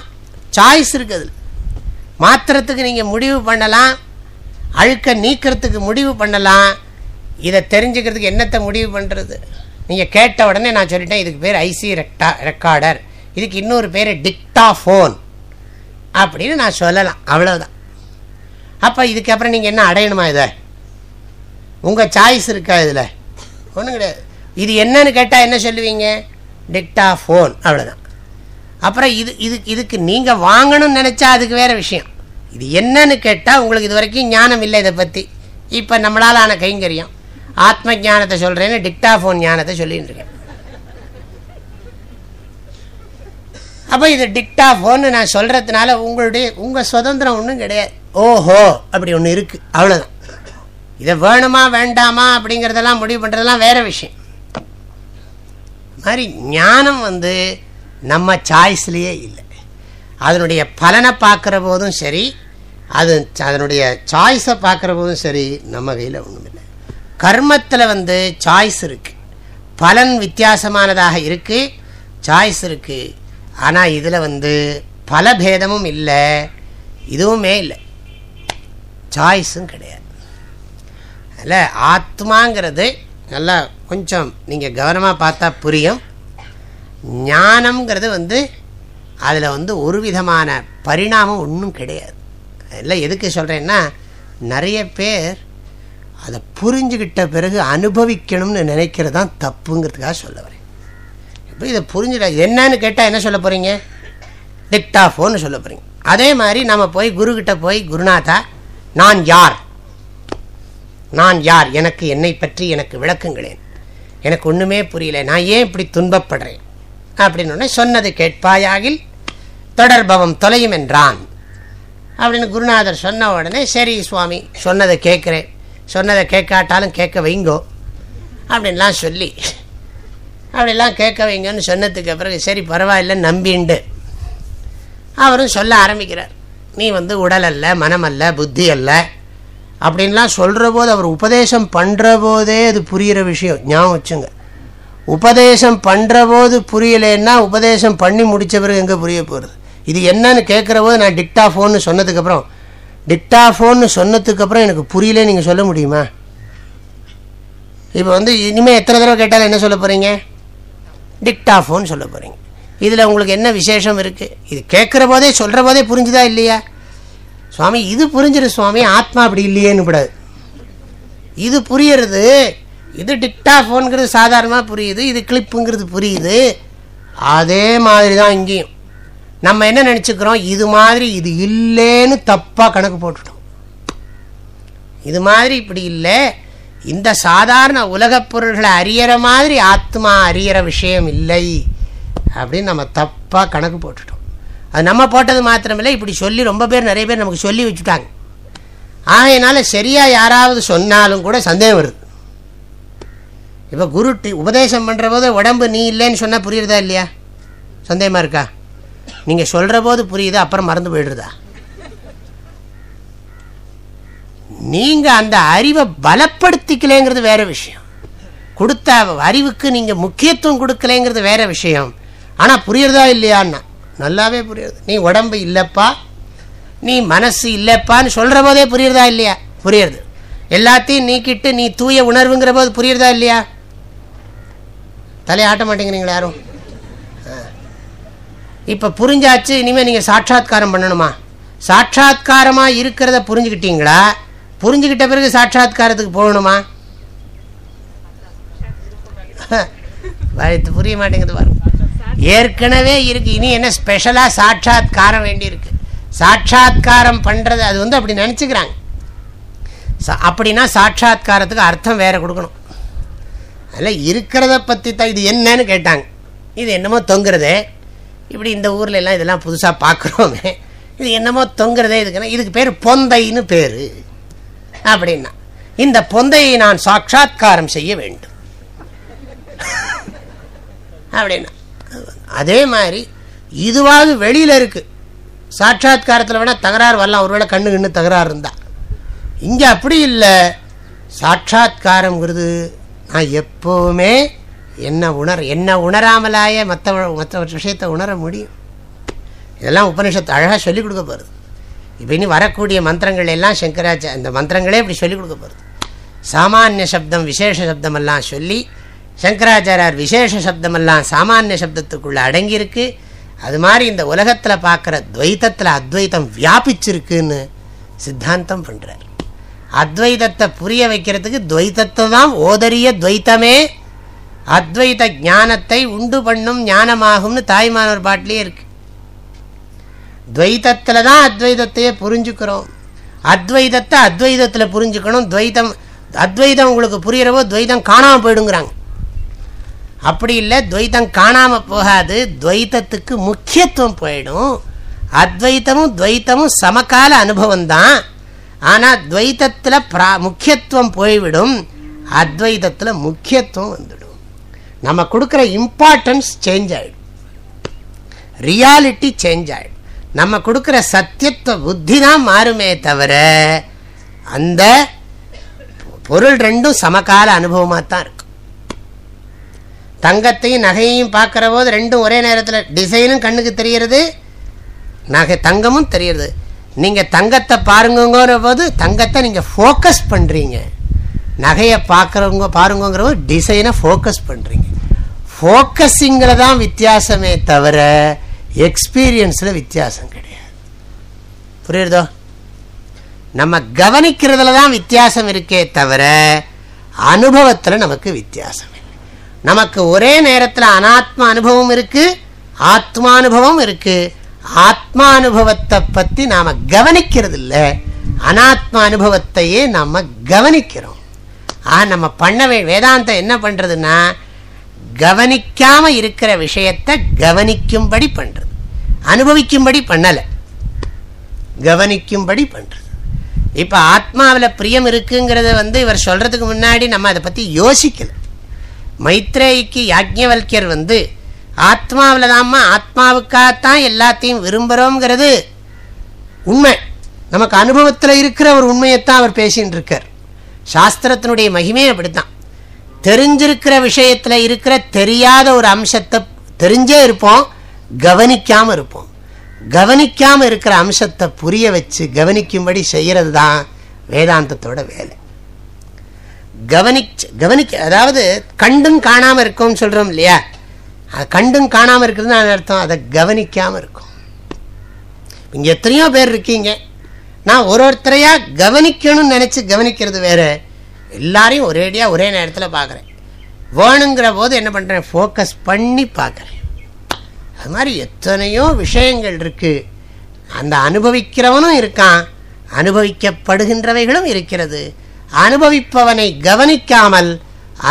சாய்ஸ் இருக்குது மாத்திரத்துக்கு நீங்கள் முடிவு பண்ணலாம். அழுக்க நீக்கிறதுக்கு முடிவு பண்ணலாம். இதை தெரிஞ்சுக்கிறதுக்கு என்னத்தை முடிவு பண்ணுறது நீங்கள் கேட்ட உடனே நான் சொல்லிட்டேன் இதுக்கு பேர் ஐசி ரெக்டா ரெக்கார்டர் இதுக்கு இன்னொரு பேர் டிக்டா ஃபோன் அப்படின்னு நான் சொல்லலாம். அவ்வளோதான் அப்போ இதுக்கப்புறம் நீங்கள் என்ன அடையணுமா இதை? உங்கள் சாய்ஸ் இருக்கா இதில்? ஒன்றும் கிடையாது. இது என்னன்னு கேட்டால் என்ன சொல்லுவீங்க? டிக்டா ஃபோன் அவ்வளோதான் அப்புறம் இது இது இதுக்கு நீங்கள் வாங்கணும்னு நினச்சா அதுக்கு வேறு விஷயம். இது என்னன்னு கேட்டால் உங்களுக்கு இது வரைக்கும் ஞானம் இல்லை இதை பற்றி இப்போ நம்மளால் ஆன கைங்கரியம். ஆத்ம ஞானத்தை சொல்கிறேன்னு டிக்டா ஃபோன் ஞானத்தை சொல்லிட்டுருக்கேன் அப்போ இது டிக்டா ஃபோன்னு நான் சொல்கிறதுனால உங்களுடைய உங்கள் சுதந்திரம் ஒன்றும் கிடையாது. ஓஹோ அப்படி ஒன்று இருக்குது அவ்வளோதான் இதை வேணுமா வேண்டாமா அப்படிங்கிறதெல்லாம் முடிவு பண்ணுறதெல்லாம் வேறு விஷயம். மாதிரி ஞானம் வந்து நம்ம சாய்ஸ்லேயே இல்லை. அதனுடைய பலனை பார்க்குற போதும் சரி அது அதனுடைய சாய்ஸை பார்க்குற போதும் சரி நம்ம கையில் ஒன்றும் இல்லை. கர்மத்தில் வந்து சாய்ஸ் இருக்குது பலன் வித்தியாசமானதாக இருக்குது சாய்ஸ் இருக்குது ஆனால் இதில் வந்து பல பேதமும் இல்லை இதுவுமே இல்லை. சாய்ஸும் கிடையாது. அதில் ஆத்மாங்கிறது நல்லா கொஞ்சம் நீங்கள் கவனமாக பார்த்தா புரியும். ஞானம்ங்கிறது வந்து அதில் வந்து ஒரு விதமான பரிணாமம் ஒன்றும் கிடையாது. அதில் எதுக்கு சொல்கிறேன்னா நிறைய பேர் அதை புரிஞ்சுக்கிட்ட பிறகு அனுபவிக்கணும்னு நினைக்கிறது தான் தப்புங்கிறதுக்காக சொல்ல வரேன். இப்போ இதை புரிஞ்சுடா என்னன்னு கேட்டால் என்ன சொல்ல போகிறீங்க டிக்டாஃபோன்னு சொல்ல போகிறீங்க அதே மாதிரி நம்ம போய் குருக்கிட்ட போய் குருநாதா நான் யார்? நான் யார்? எனக்கு என்னை பற்றி எனக்கு விளக்குங்களேன் எனக்கு ஒன்றுமே புரியல. நான் ஏன் இப்படி துன்பப்படுறேன்? அப்படின்னு சொன்னது கேட்பாயாகில் தொடர்பவம் தொலையும் என்றான். அப்படின்னு குருநாதர் சொன்ன உடனே சரி சுவாமி சொன்னதை கேட்குறேன். சொன்னதை கேட்காட்டாலும் கேட்க வைங்கோ. அப்படின்லாம் சொல்லி அப்படிலாம் கேட்க வைங்கன்னு சொன்னதுக்கு பிறகு சரி பரவாயில்ல நம்பிண்டு. அவரும் சொல்ல ஆரம்பிக்கிறார். நீ வந்து உடல் அல்ல மனம் அல்ல புத்தி அல்ல. அப்படின்லாம் சொல்கிற போது அவர் உபதேசம் பண்ணுற போதே அது புரிகிற விஷயம். ஞாபகம் வச்சுங்க. உபதேசம் பண்ணுற போது புரியலைன்னா உபதேசம் பண்ணி முடித்த பிறகு எங்கே புரிய போகிறது இது என்னன்னு கேட்குற போது நான் டிக்டா ஃபோன்னு சொன்னதுக்கப்புறம் டிக்டா ஃபோன்னு சொன்னதுக்கப்புறம் எனக்கு புரியலே நீங்கள் சொல்ல முடியுமா? இப்போ வந்து இனிமேல் எத்தனை தடவை கேட்டாலும் என்ன சொல்ல போகிறீங்க டிக்டா ஃபோன் சொல்ல போகிறீங்க இதில் உங்களுக்கு என்ன விசேஷம் இருக்குது இது கேட்குற போதே சொல்கிற போதே புரிஞ்சுதா இல்லையா? சுவாமி இது புரிஞ்சிரு சுவாமி ஆத்மா அப்படி இல்லையேன்னு கூடாது இது புரியறது இது டிக்டாஃபோனுங்கிறது சாதாரணமாக புரியுது இது கிளிப்புங்கிறது புரியுது. அதே மாதிரி தான் இங்கேயும். நம்ம என்ன நினச்சிக்கிறோம்? இது மாதிரி இது இல்லைன்னு தப்பாக கணக்கு போட்டுட்டோம். இது மாதிரி இப்படி இல்லை. இந்த சாதாரண உலகப் பொருள்களை அறியற மாதிரி ஆத்மா அறியற விஷயம் இல்லை அப்படின்னு நம்ம தப்பாக கணக்கு போட்டுட்டோம். அது நம்ம போட்டது மாத்திரமில்லை இப்படி சொல்லி ரொம்ப பேர் நிறைய பேர் நமக்கு சொல்லி வச்சுட்டாங்க. ஆகையினால சரியாக யாராவது சொன்னாலும் கூட சந்தேகம் வருது. இப்போ குரு உபதேசம் பண்ணுற போது உடம்பு நீ இல்லைன்னு சொன்னால் புரியுறதா இல்லையா? சந்தேகமாக இருக்கா? நீங்கள் சொல்கிற போது புரியுது அப்புறம் மறந்து போயிடுறதா? நீங்கள் அந்த அறிவை பலப்படுத்திக்கலேங்கிறது வேற விஷயம். கொடுத்த அறிவுக்கு நீங்கள் முக்கியத்துவம் கொடுக்கலேங்கிறது வேற விஷயம். ஆனால் புரியுறதா இல்லையான்னா? நல்லாவே புரியுது. நீ உடம்பு இல்லைப்பா. நீ மனசு இல்லைப்பான்னு சொல்கிற போதே புரியுறதா இல்லையா? புரியுறது. எல்லாத்தையும் நீக்கிட்டு நீ தூய உணர்வுங்கிற போது புரியுறதா இல்லையா? தலையாட்ட மாட்டேங்கிறீங்களா யாரும்? இப்போ புரிஞ்சாச்சு இனிமேல் நீங்கள் சாட்சாத்காரம் பண்ணணுமா? சாட்சாத்காரமாக இருக்கிறத புரிஞ்சுக்கிட்டீங்களா? புரிஞ்சுக்கிட்ட பிறகு சாட்சாத்காரத்துக்கு போகணுமா? வயத்து புரிய மாட்டேங்குது வரும். ஏற்கனவே இருக்கு. இனி என்ன ஸ்பெஷலாக சாட்சாத்காரம் வேண்டியிருக்கு. சாட்சாத்காரம் பண்ணுறது அது வந்து அப்படி நினச்சிக்கிறாங்க. அப்படின்னா சாட்சாத்காரத்துக்கு அர்த்தம் வேற கொடுக்கணும். அதில் இருக்கிறத பற்றி தான் இது என்னன்னு கேட்டாங்க. இது என்னமோ தொங்குறதே. இப்படி இந்த ஊரில் எல்லாம் இதெல்லாம் புதுசாக பார்க்குறோமே இது என்னமோ தொங்குறதே இதுக்குன்னா இதுக்கு பேர் பொந்தைன்னு பேர். அப்படின்னா இந்த பொந்தையை நான் சாட்சா்காரம் செய்ய வேண்டும். அப்படின்னா அதே மாதிரி இதுவாவது வெளியில் இருக்குது சாட்சாத்காரத்தில் வேணால் தகராறு வரலாம். ஒருவேளை கண்ணு கண்ணு தகராறு இருந்தால் இங்கே அப்படி இல்லை. சாட்சா்காரங்கிறது நான் எப்போவுமே என்ன உணர் என்ன உணராமலாய மற்ற மற்ற விஷயத்தை உணர முடியும். இதெல்லாம் உபனிஷத்து அழகாக சொல்லிக் கொடுக்க போகிறது இப்படின்னு வரக்கூடிய மந்திரங்கள் எல்லாம் சங்கராச்சா இந்த மந்திரங்களே இப்படி சொல்லிக் கொடுக்க போகிறது சாமானிய சப்தம் விசேஷ சப்தமெல்லாம் சொல்லி சங்கராச்சாரியார் விசேஷ சப்தமெல்லாம் சாமானிய சப்தத்துக்குள்ளே அடங்கியிருக்கு. அது மாதிரி இந்த உலகத்தில் பார்க்குற துவைத்தத்தில் அத்வைத்தம் வியாபிச்சிருக்குன்னு சித்தாந்தம் பண்ணுறார் அத்வைதத்தை புரிய வைக்கிறதுக்கு துவைத்தத்தை தான் ஓதரிய துவைத்தமே. அத்வைத ஞானத்தை உண்டு பண்ணும் ஞானமாகும்னு தாய்மானவர் பாட்டிலே இருக்கு. துவைத்தத்தில் தான் அத்வைதத்தையே புரிஞ்சுக்கிறோம். அத்வைதத்தை அத்வைதத்தில் புரிஞ்சுக்கணும். துவைதம் அத்வைதம் உங்களுக்கு புரிகிறவோ துவைதம் காணாமல் போயிடுங்கிறாங்க. அப்படி இல்லை துவைத்தம் காணாமல் போகாது. துவைத்தத்துக்கு முக்கியத்துவம் போயிடும். அத்வைத்தமும் துவைத்தமும் சமகால அனுபவம் தான் ஆனால் துவைத்தத்தில் பிரா முக்கியத்துவம் போய்விடும். அத்வைதத்தில் முக்கியத்துவம் வந்துடும். நம்ம கொடுக்குற இம்பார்ட்டன்ஸ் சேஞ்ச் ஆகிடும் ரியாலிட்டி சேஞ்ச் ஆகிடும் நம்ம கொடுக்குற சத்தியத்துவ புத்தி தான் மாறுமே தவிர அந்த பொருள் ரெண்டும் சமகால அனுபவமாக தான் இருக்கும் தங்கத்தையும் நகையையும் பார்க்குற போது ரெண்டும் ஒரே நேரத்தில் டிசைனும் கண்ணுக்கு தெரிகிறது நகை தங்கமும் தெரிகிறது. நீங்கள் தங்கத்தை பாருங்கிற போது தங்கத்தை நீங்கள் ஃபோக்கஸ் பண்ணுறீங்க நகையை பார்க்குறவங்க பாருங்கிற போது டிசைனை ஃபோக்கஸ் பண்ணுறீங்க ஃபோக்கஸிங்கில் தான் வித்தியாசமே தவிர எக்ஸ்பீரியன்ஸில் வித்தியாசம் கிடையாது. புரியுறதோ? நம்ம கவனிக்கிறதுல தான் வித்தியாசம் இருக்கே தவிர அனுபவத்தில் நமக்கு வித்தியாசம் இல்லை. நமக்கு ஒரே நேரத்தில் அனாத்ம அனுபவம் இருக்குது ஆத்மானுபவம் இருக்குது ஆத்மானுபவத்தை பற்றி நாம் கவனிக்கிறது இல்லை அனாத்மா அனுபவத்தையே நம்ம கவனிக்கிறோம். ஆ நம்ம பண்ணவே வேதாந்தம் என்ன பண்ணுறதுன்னா கவனிக்காமல் இருக்கிற விஷயத்தை கவனிக்கும்படி பண்ணுறது அனுபவிக்கும்படி பண்ணலை. கவனிக்கும்படி பண்ணுறது இப்போ ஆத்மாவில் பிரியம் இருக்குங்கிறத வந்து இவர் சொல்கிறதுக்கு முன்னாடி நம்ம அதை பற்றி யோசிக்கலை. மைத்ரேயிக்கு யாஜ்ஞவல்யர் வந்து ஆத்மாவில் தாம்மா ஆத்மாவுக்காகத்தான் எல்லாத்தையும் விரும்புகிறோங்கிறது உண்மை. நமக்கு அனுபவத்தில் இருக்கிற ஒரு உண்மையைத்தான் அவர் பேசின்னு இருக்கார் சாஸ்திரத்தினுடைய மகிமையை அப்படித்தான். தெரிஞ்சிருக்கிற விஷயத்தில் இருக்கிற தெரியாத ஒரு அம்சத்தை தெரிஞ்சே இருப்போம். கவனிக்காமல் இருப்போம். கவனிக்காமல் இருக்கிற அம்சத்தை புரிய வச்சு கவனிக்கும்படி செய்கிறது தான் வேதாந்தத்தோட வேலை. கவனிச்சு கவனிக்க அதாவது கண்டும் காணாமல் இருக்கோம்னு சொல்கிறோம் இல்லையா? அது கண்டும் காணாமல் இருக்கிறது அர்த்தம்? அதை கவனிக்காமல் இருக்கும். இங்கே எத்தனையோ பேர் இருக்கீங்க. நான் ஒரு ஒருத்தரையாக கவனிக்கணும்னு நினச்சி கவனிக்கிறது வேறு. எல்லாரையும் ஒரேடியாக ஒரே நேரத்தில் பார்க்குறேன் வேணுங்கிற போது என்ன பண்ணுறேன் ஃபோக்கஸ் பண்ணி பார்க்குறேன் அது மாதிரி எத்தனையோ விஷயங்கள் இருக்குது அந்த அனுபவிக்கிறவனும் இருக்கான். அனுபவிக்கப்படுகின்றவைகளும் இருக்கிறது. அனுபவிப்பவனை கவனிக்காமல்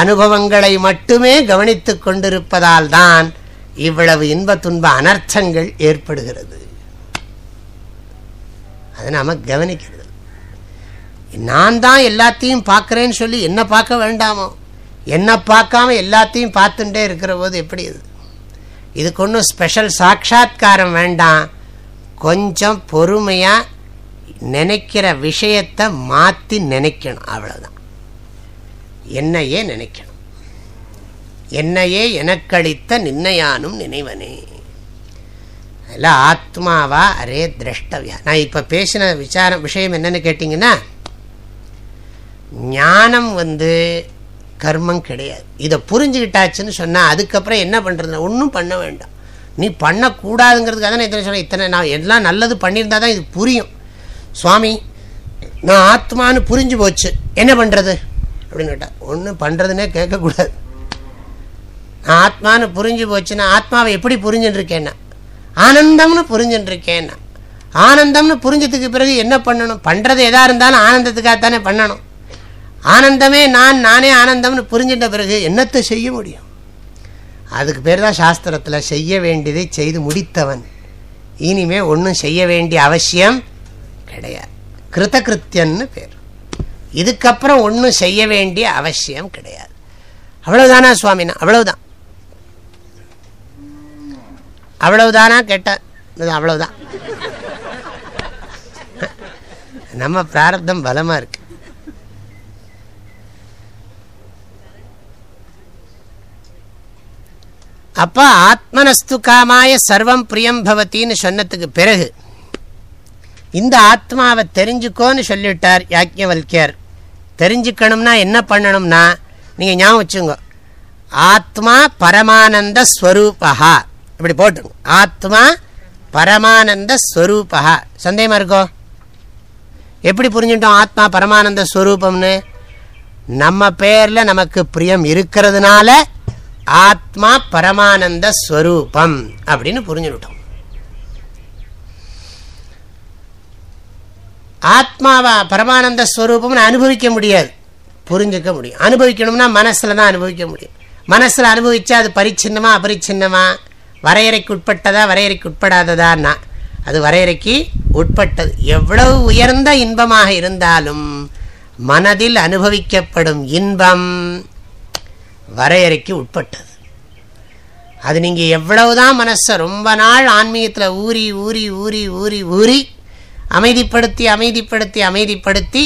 அனுபவங்களை மட்டுமே கவனித்து கொண்டிருப்பதால் தான் இவ்வளவு இன்ப துன்ப அனர்த்தங்கள் ஏற்படுகிறது. அதை நாம் கவனிக்கிறது. நான் தான் எல்லாத்தையும் பார்க்குறேன்னு சொல்லி என்ன பார்க்க வேண்டாமோ? என்ன பார்க்காம எல்லாத்தையும் பார்த்துட்டே இருக்கிற போது எப்படி அது? இதுக்கு ஒன்றும் ஸ்பெஷல் சாட்சா்காரம் வேண்டாம். கொஞ்சம் பொறுமையாக நினைக்கிற விஷயத்தை மாற்றி நினைக்கணும். அவ்வளோதான் என்னையே நினைக்கணும். என்னையே எனக்களித்த நின்னையானும் நினைவனே. அதெல்லாம் ஆத்மாவா அரே திரஷ்டவியா. நான் இப்போ பேசின விசாரம் விஷயம் என்னன்னு கேட்டிங்கன்னா ஞானம் வந்து கர்மம் கிடையாது. இதை புரிஞ்சுக்கிட்டாச்சுன்னு சொன்னால் அதுக்கப்புறம் என்ன பண்ணுறது ஒன்றும் பண்ண வேண்டாம். நீ பண்ணக்கூடாதுங்கிறதுக்காக தான் இத்தனை சொன்னேன் இத்தனை நான் எல்லாம் நல்லது பண்ணியிருந்தா தான் இது புரியும். சுவாமி நான் ஆத்மானு புரிஞ்சு போச்சு. என்ன பண்ணுறது அப்படின்னு கேட்டால் ஒன்றும் பண்ணுறதுனே கேட்கக்கூடாது. நான் ஆத்மானு புரிஞ்சு போச்சுன்னா ஆத்மாவை எப்படி புரிஞ்சுட்டுருக்கேன்னா ஆனந்தம்னு புரிஞ்சுட்டுருக்கேன்னா ஆனந்தம்னு புரிஞ்சதுக்கு பிறகு என்ன பண்ணணும்? பண்ணுறது எதாக இருந்தாலும் ஆனந்தத்துக்காக தானே பண்ணணும். ஆனந்தமே நான் நானே ஆனந்தம்னு புரிஞ்சிட்ட பிறகு என்னத்தை செய்ய முடியும்? அதுக்கு பேர் தான் சாஸ்திரத்தில் செய்ய வேண்டியதை செய்து முடித்தவன். இனிமே ஒன்றும் செய்ய வேண்டிய அவசியம் கிடையாது. கிருத்தகிருத்தியன்னு பேர். இதுக்கப்புறம் ஒன்றும் செய்ய வேண்டிய அவசியம் கிடையாது. அவ்வளவுதானா சுவாமினா? அவ்வளவுதான். அவ்வளவுதானா கேட்ட? அவ்வளவுதான். நம்ம பிராரப்தம் பலமாக இருக்கு. அப்போ ஆத்மனஸ்து காமாய சர்வம் பிரியம் பவத்தின்னு சொன்னதுக்கு பிறகு இந்த ஆத்மாவை தெரிஞ்சுக்கோன்னு சொல்லிவிட்டார் யாக்கியவல்யர் தெரிஞ்சுக்கணும்னா என்ன பண்ணணும்னா நீங்கள் ஞாபகம் வச்சுங்க ஆத்மா பரமானந்த ஸ்வரூபா இப்படி போட்டுங்க. ஆத்மா பரமானந்த ஸ்வரூபா சந்தேகமாக இருக்கோ? எப்படி புரிஞ்சுட்டோம் ஆத்மா பரமானந்த ஸ்வரூபம்னு? நம்ம பேரில் நமக்கு பிரியம் இருக்கிறதுனால ஆத்மா பரமானந்த ஸ்வரூபம் அப்படின்னு புரிஞ்சுட்டோம் ஆத்மாவா பரமானந்த ஸ்வரூபம்னு அனுபவிக்க முடியாது. புரிஞ்சுக்க முடியும். அனுபவிக்கணும்னா மனசில் தான் அனுபவிக்க முடியும். மனசில் அனுபவிச்சா அது பரிச்சின்னமா அபரிச்சின்னமா வரையறைக்கு உட்பட்டதா வரையறைக்கு உட்படாததான்னா அது வரையறைக்கு உட்பட்டது. எவ்வளவு உயர்ந்த இன்பமாக இருந்தாலும் மனதில் அனுபவிக்கப்படும் இன்பம் வரையறைக்கு உட்பட்டது. அது நீங்கள் எவ்வளவுதான் மனசை ரொம்ப நாள் ஆன்மீகத்தில் ஊறி ஊறி ஊறி ஊறி ஊறி அமைதிப்படுத்தி அமைதிப்படுத்தி அமைதிப்படுத்தி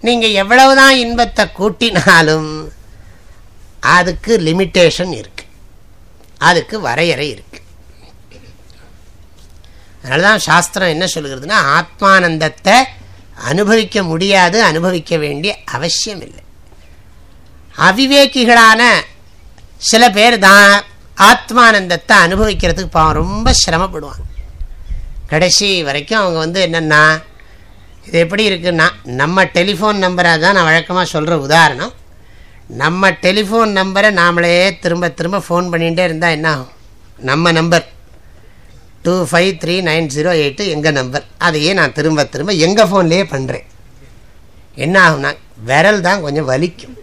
நீங்கள் எவ்வளவுதான் இன்பத்தை கூட்டினாலும் அதுக்கு லிமிட்டேஷன் இருக்குது அதுக்கு வரையறை இருக்குது அதனால தான் சாஸ்திரம் என்ன சொல்கிறதுனா ஆத்மானந்தத்தை அனுபவிக்க முடியாது அனுபவிக்க வேண்டிய அவசியம் இல்லை அவிவேக்கிகளான சில பேர் தான் ஆத்மானந்தத்தை அனுபவிக்கிறதுக்கு பாவம் ரொம்ப சிரமப்படுவாங்க. கடைசி வரைக்கும் அவங்க வந்து என்னென்னா இது எப்படி இருக்குன்னா நம்ம டெலிஃபோன் நம்பரை தான் நான் வழக்கமாக சொல்கிற உதாரணம். நம்ம டெலிஃபோன் நம்பரை நாமளே திரும்ப திரும்ப ஃபோன் பண்ணிகிட்டே இருந்தால் என்ன ஆகும்? நம்ம number. Two five three nine zero eight எங்கள் நம்பர். அதையே நான் திரும்ப திரும்ப எங்கள் ஃபோன்லேயே பண்ணுறேன் என்ன ஆகும்னா விரல் தான் கொஞ்சம் வலிக்கும்.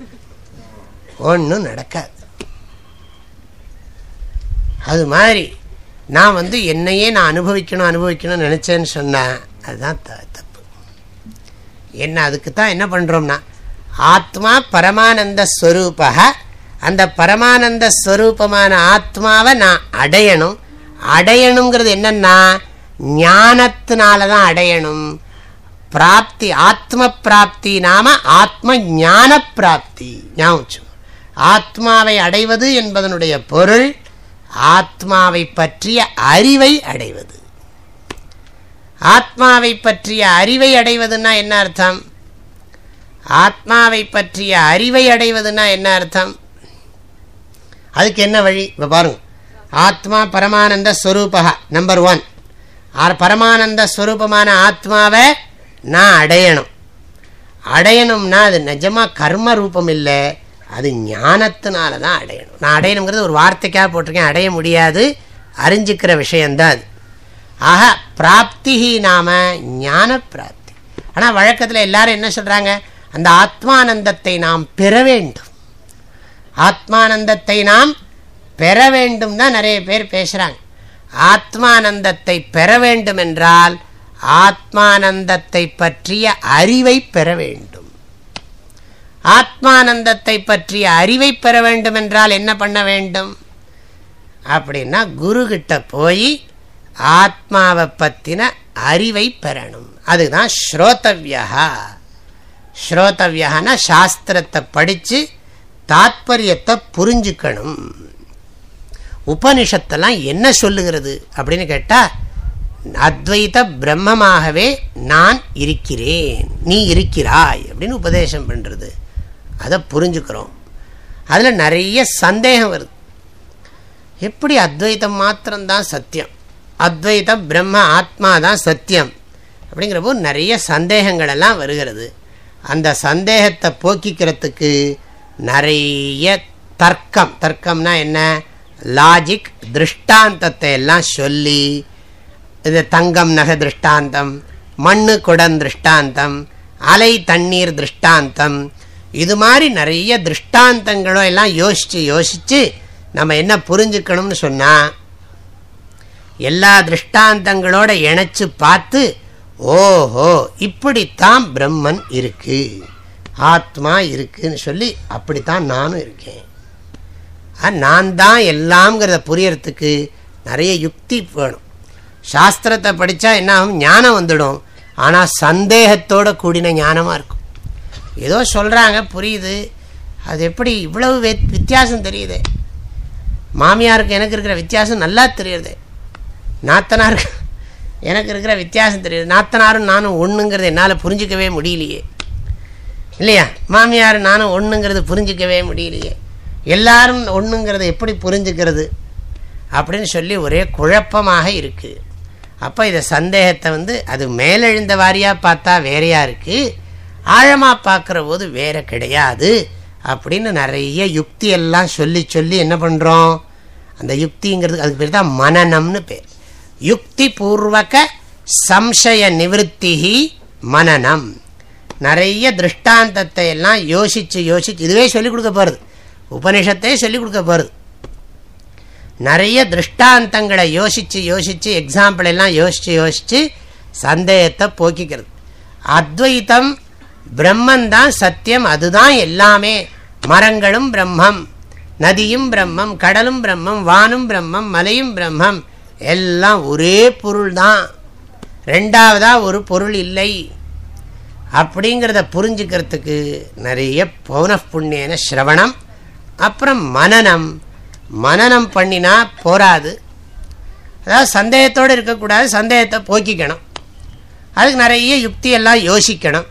ஒன்றும் நடக்காது. அது மாதிரி நான் வந்து என்னையே நான் அனுபவிக்கணும் அனுபவிக்கணும்னு நினச்சேன்னு சொன்னேன் அதுதான் த தப்பு. என்ன அதுக்கு தான் என்ன பண்ணுறோம்னா ஆத்மா பரமானந்த ஸ்வரூப அந்த பரமானந்த ஸ்வரூபமான ஆத்மாவை நான் அடையணும். அடையணுங்கிறது என்னன்னா ஞானத்தினால தான் அடையணும். பிராப்தி ஆத்ம பிராப்தி நாம ஆத்ம ஞான பிராப்தி ஞாபகம் ஆத்மாவை அடைவது என்பதனுடைய பொருள் ஆத்மாவை பற்றிய அறிவை அடைவது. ஆத்மாவை பற்றிய அறிவை அடைவதுன்னா என்ன அர்த்தம்? ஆத்மாவை பற்றிய அறிவை அடைவதுன்னா என்ன அர்த்தம்? அதுக்கு என்ன வழி? இப்போ பாருங்க. ஆத்மா பரமானந்த ஸ்வரூபா நம்பர் ஒன் பரமானந்த ஸ்வரூபமான ஆத்மாவை நான் அடையணும். அடையணும்னா அது நிஜமாக கர்ம ரூபம் இல்லை. அது ஞானத்தினால தான் அடையணும். நான் அடையணுங்கிறது ஒரு வார்த்தைக்காக போட்டிருக்கேன். அடைய முடியாது. அறிஞ்சிக்கிற விஷயந்தான் அது. ஆக பிராப்தி நாம ஞான பிராப்தி. ஆனால் வழக்கத்தில் எல்லாரும் என்ன சொல்கிறாங்க அந்த ஆத்மானந்தத்தை நாம் பெற வேண்டும். ஆத்மானந்தத்தை நாம் பெற வேண்டும் தான் நிறைய பேர் பேசுகிறாங்க ஆத்மானந்தத்தை பெற வேண்டும் என்றால் ஆத்மானந்தத்தை பற்றிய அறிவை பெற வேண்டும். ஆத்மானந்தத்தை பற்றிய அறிவை பெற வேண்டும் என்றால் என்ன பண்ண வேண்டும்? அப்படின்னா குரு கிட்ட போய் ஆத்மாவை பற்றின அறிவை பெறணும். அதுதான் ஸ்ரோதவியா ஸ்ரோதவியனா சாஸ்திரத்தை படித்து தாத்பரியத்தை புரிஞ்சுக்கணும். உபனிஷத்தெல்லாம் என்ன சொல்லுகிறது அப்படின்னு கேட்டால் அத்வைத பிரம்மமாகவே நான் இருக்கிறேன் நீ இருக்கிறாய் அப்படின்னு உபதேசம் பண்ணுறது அதை புரிஞ்சுக்கிறோம். அதில் நிறைய சந்தேகம் வருது. எப்படி அத்வைத்தம் மாத்திரம்தான் சத்தியம்? அத்வைத பிரம்ம ஆத்மா தான் சத்தியம். அப்படிங்கிறப்போ நிறைய சந்தேகங்கள் எல்லாம் வருகிறது. அந்த சந்தேகத்தை போக்கிக்கிறதுக்கு நிறைய தர்க்கம். தர்க்கம்னா என்ன? லாஜிக் திருஷ்டாந்தத்தை எல்லாம் சொல்லி இது தங்கம் நகை திருஷ்டாந்தம் மண்ணு குடம் திருஷ்டாந்தம் அலை தண்ணீர் திருஷ்டாந்தம் இது மாதிரி நிறைய திருஷ்டாந்தங்களோ எல்லாம் யோசித்து யோசித்து நம்ம என்ன புரிஞ்சுக்கணும்னு சொன்னால் எல்லா திருஷ்டாந்தங்களோட இணைச்சு பார்த்து ஓஹோ இப்படித்தான் பிரம்மன் இருக்கு ஆத்மா இருக்குன்னு சொல்லி அப்படித்தான் நானும் இருக்கேன். நான் தான் எல்லாம்ங்கிறத புரியறதுக்கு நிறைய யுக்தி வேணும். சாஸ்திரத்தை படித்தா என்ன ஆகும்? ஞானம் வந்துடும். ஆனால் சந்தேகத்தோட கூடின ஞானமாக இருக்கும். ஏதோ சொல்கிறாங்க புரியுது. அது எப்படி இவ்வளவு வித்தியாசம் தெரியுது. மாமியாருக்கு எனக்கு இருக்கிற வித்தியாசம் நல்லா தெரியுது. நாத்தனாருக்கு எனக்கு இருக்கிற வித்தியாசம் தெரியுது. நாத்தனாரும் நானும் ஒன்றுங்கிறது என்னால் புரிஞ்சிக்கவே முடியலையே. இல்லையா? மாமியார் நானும் ஒன்றுங்கிறது புரிஞ்சிக்கவே முடியலையே. எல்லாரும் ஒன்றுங்கிறத எப்படி புரிஞ்சுக்கிறது? அப்படின்னு சொல்லி ஒரே குழப்பமாக இருக்குது அப்போ இதை சந்தேகத்தை வந்து அது மேலெழுந்த வாரியாக பார்த்தா வேறையாக இருக்குது ஆழமாக பார்க்குற போது வேற கிடையாது அப்படின்னு நிறைய யுக்தி எல்லாம் சொல்லி சொல்லி என்ன பண்ணுறோம் அந்த யுக்திங்கிறது அதுக்கு பேர் தான் மனநம்னு பேர். யுக்தி பூர்வக சம்சய நிவத்தி மனநம். நிறைய திருஷ்டாந்தத்தை எல்லாம் யோசித்து யோசித்து இதுவே சொல்லிக் கொடுக்க போகிறது உபனிஷத்தே சொல்லிக் கொடுக்க போகிறது நிறைய திருஷ்டாந்தங்களை யோசித்து யோசித்து எக்ஸாம்பிள் எல்லாம் யோசித்து யோசித்து சந்தேகத்தை போக்கிக்கிறது. அத்வைத்தம் பிரம்மன் தான் சத்தியம் அதுதான் எல்லாமே. மரங்களும் பிரம்மம் நதியும் பிரம்மம் கடலும் பிரம்மம் வானும் பிரம்மம் மலையும் பிரம்மம் எல்லாம் ஒரே பொருள் தான் ரெண்டாவதா ஒரு பொருள் இல்லை. அப்படிங்கிறத புரிஞ்சுக்கிறதுக்கு நிறைய பௌன புண்ணியன சிரவணம் அப்புறம் மனநம் மனநம் பண்ணினா போராது. அதாவது சந்தேகத்தோடு இருக்கக்கூடாது சந்தேகத்தை போக்கிக்கணும். அதுக்கு நிறைய யுக்தியெல்லாம் யோசிக்கணும்.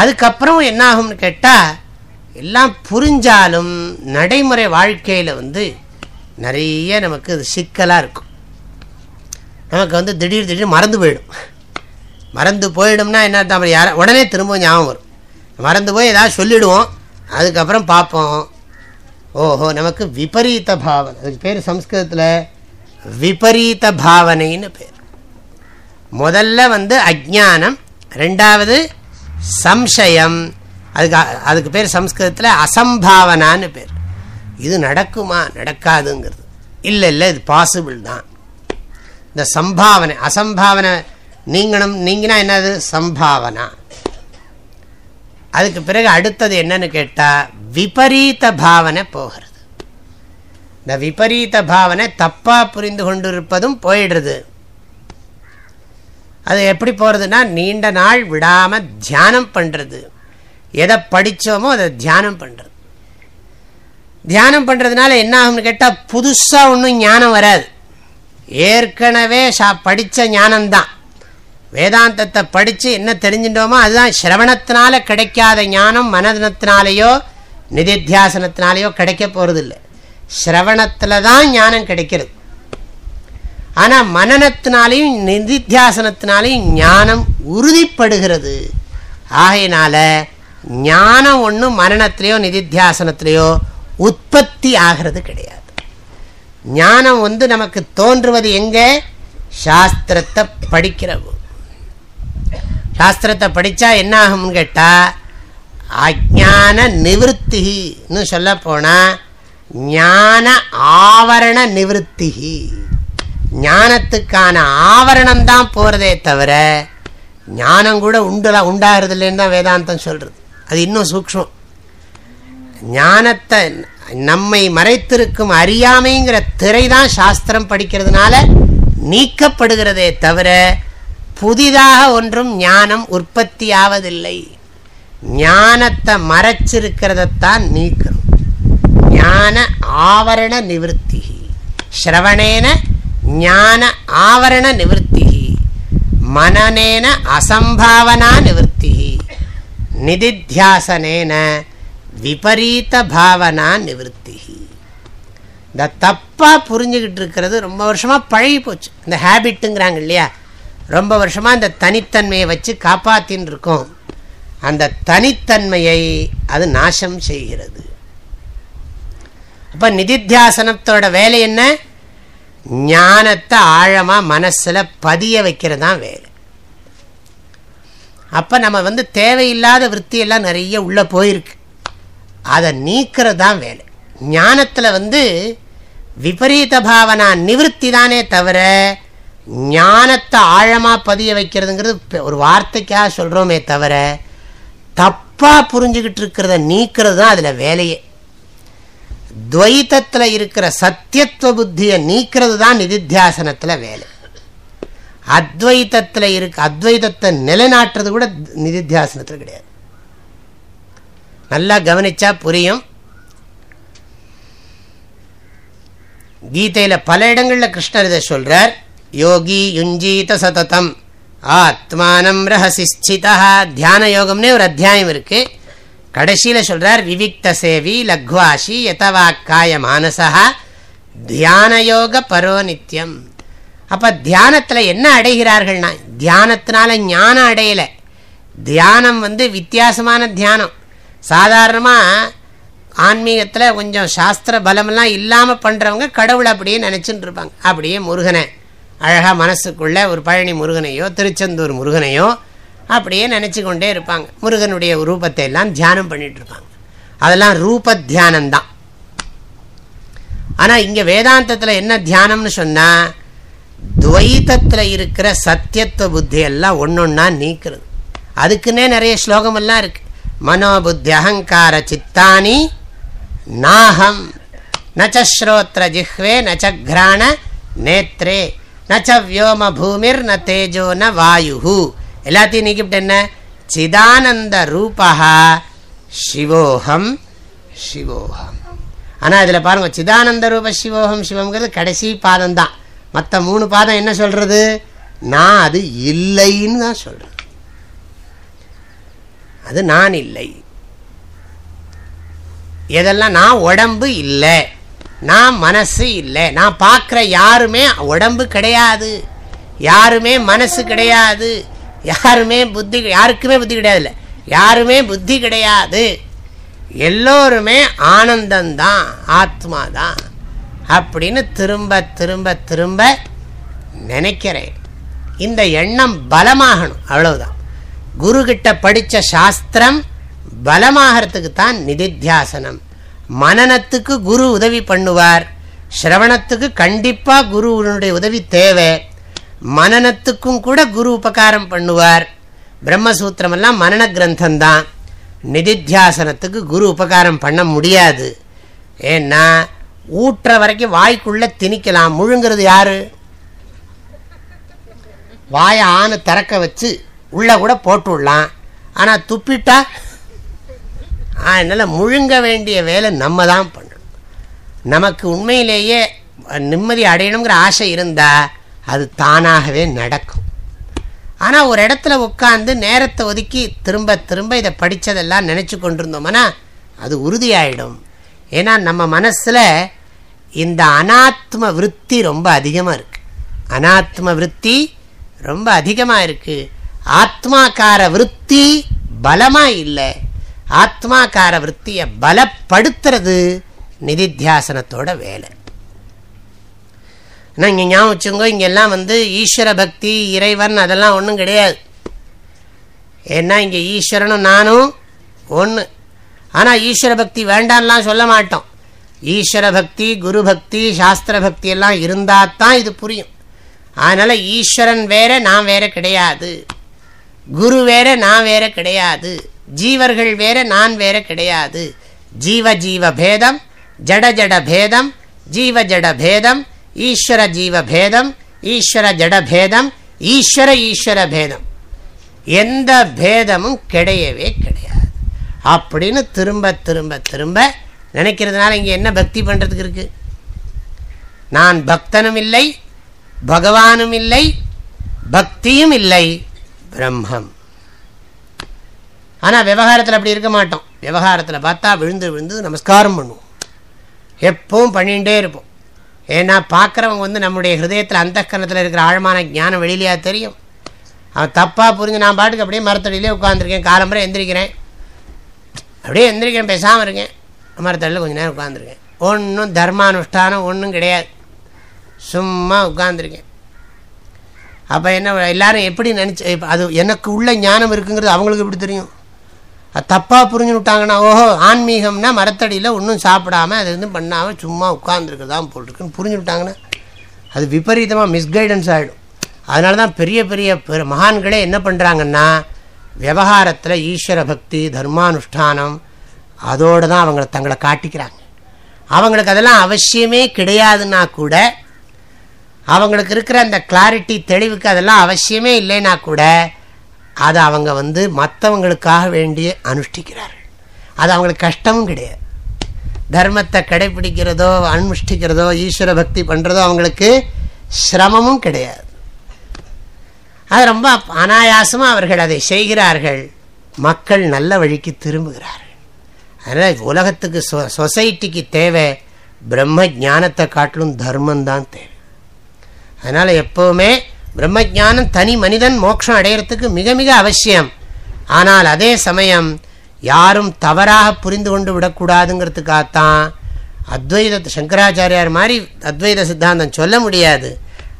அதுக்கப்புறம் என்ன ஆகும்னு கேட்டால் எல்லாம் புரிஞ்சாலும் நடைமுறை வாழ்க்கையில் வந்து நிறைய நமக்கு சிக்கலாக இருக்கும். நமக்கு வந்து திடீர் திடீர் மறந்து போயிடும். மறந்து போயிடும்னா என்ன தான் யார உடனே திரும்ப ஞாபகம் வரும். மறந்து போய் ஏதாவது சொல்லிவிடுவோம் அதுக்கப்புறம் பார்ப்போம். ஓஹோ நமக்கு விபரீத பாவனை. அதுக்கு பேர் சம்ஸ்கிருதத்தில் விபரீத பாவனைன்னு பேர். முதல்ல வந்து அஜானம் ரெண்டாவது சம்சயம். அதுக்கு அதுக்கு பேர் சம்ஸ்கிருதத்தில் அசம்பாவனான்னு பேர். இது நடக்குமா? நடக்காதுங்கிறது. இல்லை இல்லை இது பாசிபிள் தான். இந்த சம்பாவனை அசம்பாவனை நீங்கணும் நீங்கினா என்னது? சம்பாவனா. அதுக்கு பிறகு அடுத்தது என்னன்னு கேட்டால் விபரீத பாவனை போகிறது. இந்த விபரீத பாவனை தப்பாக புரிந்து கொண்டு இருப்பதும் போயிடுறது. அது எப்படி போகிறதுனா நீண்ட நாள் விடாமல் தியானம் பண்ணுறது எதை படித்தோமோ அதை தியானம் பண்ணுறது தியானம் பண்ணுறதுனால என்ன ஆகும்னு கேட்டால் புதுசாக ஒன்றும் ஞானம் வராது. ஏற்கனவே சா படித்த ஞானம்தான். வேதாந்தத்தை படித்து என்ன தெரிஞ்சுட்டோமோ அதுதான் சிரவணத்தினால கிடைக்காத ஞானம் மனதினத்தினாலேயோ நிதித்தியாசனத்தினாலேயோ கிடைக்க போகிறதில்லை சிரவணத்தில் தான் ஞானம் கிடைக்கிறது. ஆனால் மனநத்தினாலையும் நிதித்தியாசனத்தினாலையும் ஞானம் உறுதிப்படுகிறது. ஆகையினால ஞானம் ஒன்றும் மனநத்திலேயோ நிதித்தியாசனத்திலேயோ உற்பத்தி ஆகிறது கிடையாது. ஞானம் வந்து நமக்கு தோன்றுவது எங்கே? சாஸ்திரத்தை படிக்கிறவு. சாஸ்திரத்தை படித்தா என்ன ஆகும்னு கேட்டால் அஜான நிவத்தின்னு சொல்ல போனால் ஞான ஆவரண நிவத்திகி ஞானத்துக்கான ஆவரணம் தான் போகிறதே தவிர ஞானம் கூட உண்டுலாம் உண்டாகிறது இல்லைன்னு தான் வேதாந்தம் சொல்கிறது அது இன்னும் சூக்ஷம் ஞானத்தை நம்மை மறைத்திருக்கும் அறியாமைங்கிற திரை தான் சாஸ்திரம் படிக்கிறதுனால நீக்கப்படுகிறதே தவிர புதிதாக ஒன்றும் ஞானம் உற்பத்தி ஆவதில்லை ஞானத்தை மறைச்சிருக்கிறதத்தான் நீக்கணும். ஞான ஆவரண நிவர்த்தி ஸ்ரவணேன ஞான ஆவரண நிவர்த்தி. மனநேன அசம்பாவனா நிவர்த்தி. நிதித்தியாசனேன விபரீத பாவனா நிவர்த்தி. இந்த தப்பாக புரிஞ்சுக்கிட்டு இருக்கிறது ரொம்ப வருஷமாக பழகி போச்சு. இந்த ஹேபிட்டுங்கிறாங்க இல்லையா? ரொம்ப வருஷமாக இந்த தனித்தன்மையை வச்சு காப்பாற்றின்னு இருக்கோம் அந்த தனித்தன்மையை அது நாசம் செய்கிறது. அப்போ நிதித்தியாசனத்தோட வேலை என்ன? ஞானத்தை ஆழமாக மனசில் பதிய வைக்கிறது தான் வேலை. அப்போ நம்ம வந்து தேவையில்லாத விற்த்தியெல்லாம் நிறைய உள்ளே போயிருக்கு. அதை நீக்கிறது தான் வேலை. ஞானத்தில் வந்து விபரீத பாவனா நிவர்த்தி தானே தவிர ஞானத்தை ஆழமாக பதிய வைக்கிறதுங்கிறது ஒரு வார்த்தைக்காக சொல்கிறோமே தவிர தப்பாக புரிஞ்சுக்கிட்டு இருக்கிறத நீக்கிறது தான் அதில் வேலையே. துவைத்தத்தில் இருக்கிற சத்தியத்துவ புத்தியை நீக்கிறது தான் நிதித்தியாசனத்தில் வேலை. அத்வைத்தத்தில் இருக்க அத்வைதத்தை நிலைநாட்டுறது கூட நிதித்தியாசனத்தில் கிடையாது. நல்லா கவனிச்சா புரியும். கீதையில் பல இடங்களில் கிருஷ்ணர் இதை சொல்கிறார் யோகி யுஞ்சீத சததம். ஆத்மானம் ரஹசிஸ்திதா தியான யோகம்னே ஒரு அத்தியாயம் இருக்குது கடைசியில் சொல்கிறார் விவிக்த சேவி லக்வாஷி யதவாக்காய மானசா தியானயோக பரோ நித்தியம் அப்போ தியானத்தில் என்ன அடைகிறார்கள்னா தியானத்தினால ஞானம் அடையலை. தியானம் வந்து வித்தியாசமான தியானம். சாதாரணமாக ஆன்மீகத்தில் கொஞ்சம் சாஸ்திர பலமெல்லாம் இல்லாமல் பண்ணுறவங்க கடவுளை அப்படியே நினச்சின்னு இருப்பாங்க. அப்படியே முருகனை அழகாக மனசுக்குள்ளே ஒரு பழனி முருகனையோ திருச்செந்தூர் முருகனையோ அப்படியே நினச்சி கொண்டே இருப்பாங்க. முருகனுடைய ரூபத்தை எல்லாம் தியானம் பண்ணிட்டு இருப்பாங்க. அதெல்லாம் ரூப தியானம்தான். ஆனால் இங்கே வேதாந்தத்தில் என்ன தியானம்னு சொன்னால் துவைத்தத்தில் இருக்கிற சத்தியத்துவ புத்தியெல்லாம் ஒன்றொன்னா நீக்கிறது. அதுக்குன்னே நிறைய ஸ்லோகமெல்லாம் இருக்கு. மனோபுத்தி அகங்கார சித்தானி நாகம். நச்சஸ்ரோத்திர ஜிஹ்வே நச்சக்ராண நேத்ரே. நச்ச வியோம பூமிர் ந தேஜோ ந வாயு எல்லாத்தையும் நீக்கிவிட்டு என்ன? சிதானந்த ரூபா சிவோகம் சிவோகம் ஆனால் இதில் பாருங்க சிதானந்த ரூப சிவோகம் சிவம்ங்கிறது கடைசி பாதம் தான் மற்ற மூணு பாதம் என்ன சொல்றது? நான் அது இல்லைன்னு தான் சொல்றேன் அது நான் இல்லை. எதெல்லாம்? நான் உடம்பு இல்லை. நான் மனசு இல்லை. நான் பார்க்குற யாருமே உடம்பு கிடையாது. யாருமே மனசு கிடையாது. யாருமே புத்தி யாருக்குமே புத்தி கிடையாதுல்ல. யாருமே புத்தி கிடையாது. எல்லோருமே ஆனந்தந்தான் ஆத்மா தான் அப்படின்னு திரும்ப திரும்ப திரும்ப நினைக்கிறேன். இந்த எண்ணம் பலமாகணும் அவ்வளவுதான். குருகிட்ட படித்த சாஸ்திரம் பலமாகறதுக்கு தான் நிதித்தியாசனம். மனநத்துக்கு குரு உதவி பண்ணுவார். சிரவணத்துக்கு கண்டிப்பாக குருவனுடைய உதவி தேவை. மனநத்துக்கும் கூட குரு உபகாரம் பண்ணுவார். பிரம்மசூத்திரம் எல்லாம் மனன கிரந்தந்தான் நிதித்தியாசனத்துக்கு குரு உபகாரம் பண்ண முடியாது. ஏன்னா ஊற்ற வரைக்கும் வாய்க்குள்ள திணிக்கலாம். முழுங்கிறது யாரு? வாயை ஆணு திறக்க வச்சு உள்ள கூட போட்டு விடலாம் ஆனால் துப்பிட்டா அதனால் முழுங்க வேண்டிய வேலை நம்ம தான் பண்ணணும். நமக்கு உண்மையிலேயே நிம்மதி அடையணுங்கிற ஆசை இருந்தால் அது தானாகவே நடக்கும். ஆனால் ஒரு இடத்துல உட்காந்து நேரத்தை ஒதுக்கி திரும்ப திரும்ப இதை படித்ததெல்லாம் நினச்சி கொண்டிருந்தோம்னா அது உறுதியாயிடும். ஏன்னா நம்ம மனசில் இந்த அனாத்ம விற்பி ரொம்ப அதிகமாக இருக்குது அனாத்ம விற்பி ரொம்ப அதிகமாக இருக்குது ஆத்மாக்கார விற்பி பலமாக இல்லை. ஆத்மாக்கார விற்த்தியை பலப்படுத்துறது நிதித்தியாசனத்தோட வேலை. ஆனால் இங்கே ஞாபகம் வச்சுங்கோ இங்கெல்லாம் வந்து ஈஸ்வர பக்தி இறைவன் அதெல்லாம் ஒன்றும் கிடையாது. ஏன்னா இங்கே ஈஸ்வரனும் நானும் ஒன்று ஆனால் ஈஸ்வர பக்தி வேண்டாம்லாம் சொல்ல மாட்டோம். ஈஸ்வர பக்தி குரு பக்தி சாஸ்திர பக்தி எல்லாம் இருந்தால் தான் இது புரியும். அதனால் ஈஸ்வரன் வேற நான் வேற கிடையாது. குரு வேற நான் வேற கிடையாது. ஜீவர்கள் வேற நான் வேற கிடையாது. ஜீவ ஜீவ பேதம் ஜட ஜட பேதம் ஜீவ ஜட பேதம் ஈஸ்வர ஜீவ பேதம் ஈஸ்வர ஜடபேதம் ஈஸ்வர ஈஸ்வர பேதம். எந்த பேதமும் கிடையவே கிடையாது. அப்படின்னு திரும்ப திரும்ப திரும்ப நினைக்கிறதுனால இங்கே என்ன பக்தி பண்ணுறதுக்கு இருக்கு? நான் பக்தனும் இல்லை பகவானும் இல்லை பக்தியும் இல்லை பிரம்மம். ஆனால் விவகாரத்தில் அப்படி இருக்க மாட்டோம். விவகாரத்தில் பார்த்தா விழுந்து விழுந்து நமஸ்காரம் பண்ணுவோம். எப்பவும் பண்ணிகிட்டே இருப்போம். ஏன்னா பார்க்குறவங்க வந்து நம்முடைய ஹிருதயத்தில் அந்த கரணத்தில் இருக்கிற ஆழமான ஞானம் வெளியிலையா தெரியும். அவன் தப்பாக புரிஞ்சு நான் பாட்டுக்கு அப்படியே மரத்தடியிலே உட்காந்துருக்கேன் காலம்பரை எந்திரிக்கிறேன். அப்படியே எந்திரிக்கிறேன் பேசாமல் இருக்கேன். மரத்தடியில் கொஞ்சம் நேரம் உட்காந்துருக்கேன் ஒன்றும் தர்மானுஷ்டானம் ஒன்றும் கிடையாது. சும்மா உட்காந்துருக்கேன் அப்போ என்ன எல்லாரும் எப்படி நினச்சி அது எனக்கு உள்ள ஞானம் இருக்குங்கிறது அவங்களுக்கு எப்படி தெரியும்? அது தப்பாக புரிஞ்சு விட்டாங்கன்னா ஓஹோ ஆன்மீகம்னா மரத்தடியில் ஒன்றும் சாப்பிடாமல் அது எதுவும் பண்ணாமல் சும்மா உட்காந்துருக்குதான் போட்டிருக்குன்னு புரிஞ்சு விட்டாங்கன்னா அது விபரீதமாக மிஸ்கைடன்ஸ் ஆகிடும் அதனால தான் பெரிய பெரிய மகான்களே என்ன பண்ணுறாங்கன்னா விவகாரத்தில் ஈஸ்வர பக்தி தர்மானுஷ்டானம் அதோடு தான் அவங்கள தங்களை காட்டிக்கிறாங்க. அவங்களுக்கு அதெல்லாம் அவசியமே கிடையாதுன்னா கூட அவங்களுக்கு இருக்கிற அந்த கிளாரிட்டி தெளிவுக்கு அதெல்லாம் அவசியமே இல்லைன்னா கூட அதை அவங்க வந்து மற்றவங்களுக்காக வேண்டிய அனுஷ்டிக்கிறார்கள். அது அவங்களுக்கு கஷ்டமும் கிடையாது. தர்மத்தை கடைபிடிக்கிறதோ அனுஷ்டிக்கிறதோ ஈஸ்வர பக்தி பண்ணுறதோ அவங்களுக்கு சிரமமும் கிடையாது. அது ரொம்ப அனாயாசமாக அவர்கள் அதை செய்கிறார்கள். மக்கள் நல்ல வழிக்கு திரும்புகிறார்கள். அதனால் உலகத்துக்கு சொ சொசைட்டிக்கு தேவை பிரம்ம ஜானத்தை காட்டிலும் தர்மம்தான் தேவை. அதனால் எப்போவுமே பிரம்மஜானம் தனி மனிதன் மோட்சம் அடையிறதுக்கு மிக மிக அவசியம். ஆனால் அதே சமயம் யாரும் தவறாக புரிந்து கொண்டு விடக்கூடாதுங்கிறதுக்காகத்தான் அத்வைத சங்கராச்சாரியார் மாதிரி அத்வைத சித்தாந்தம் சொல்ல முடியாது.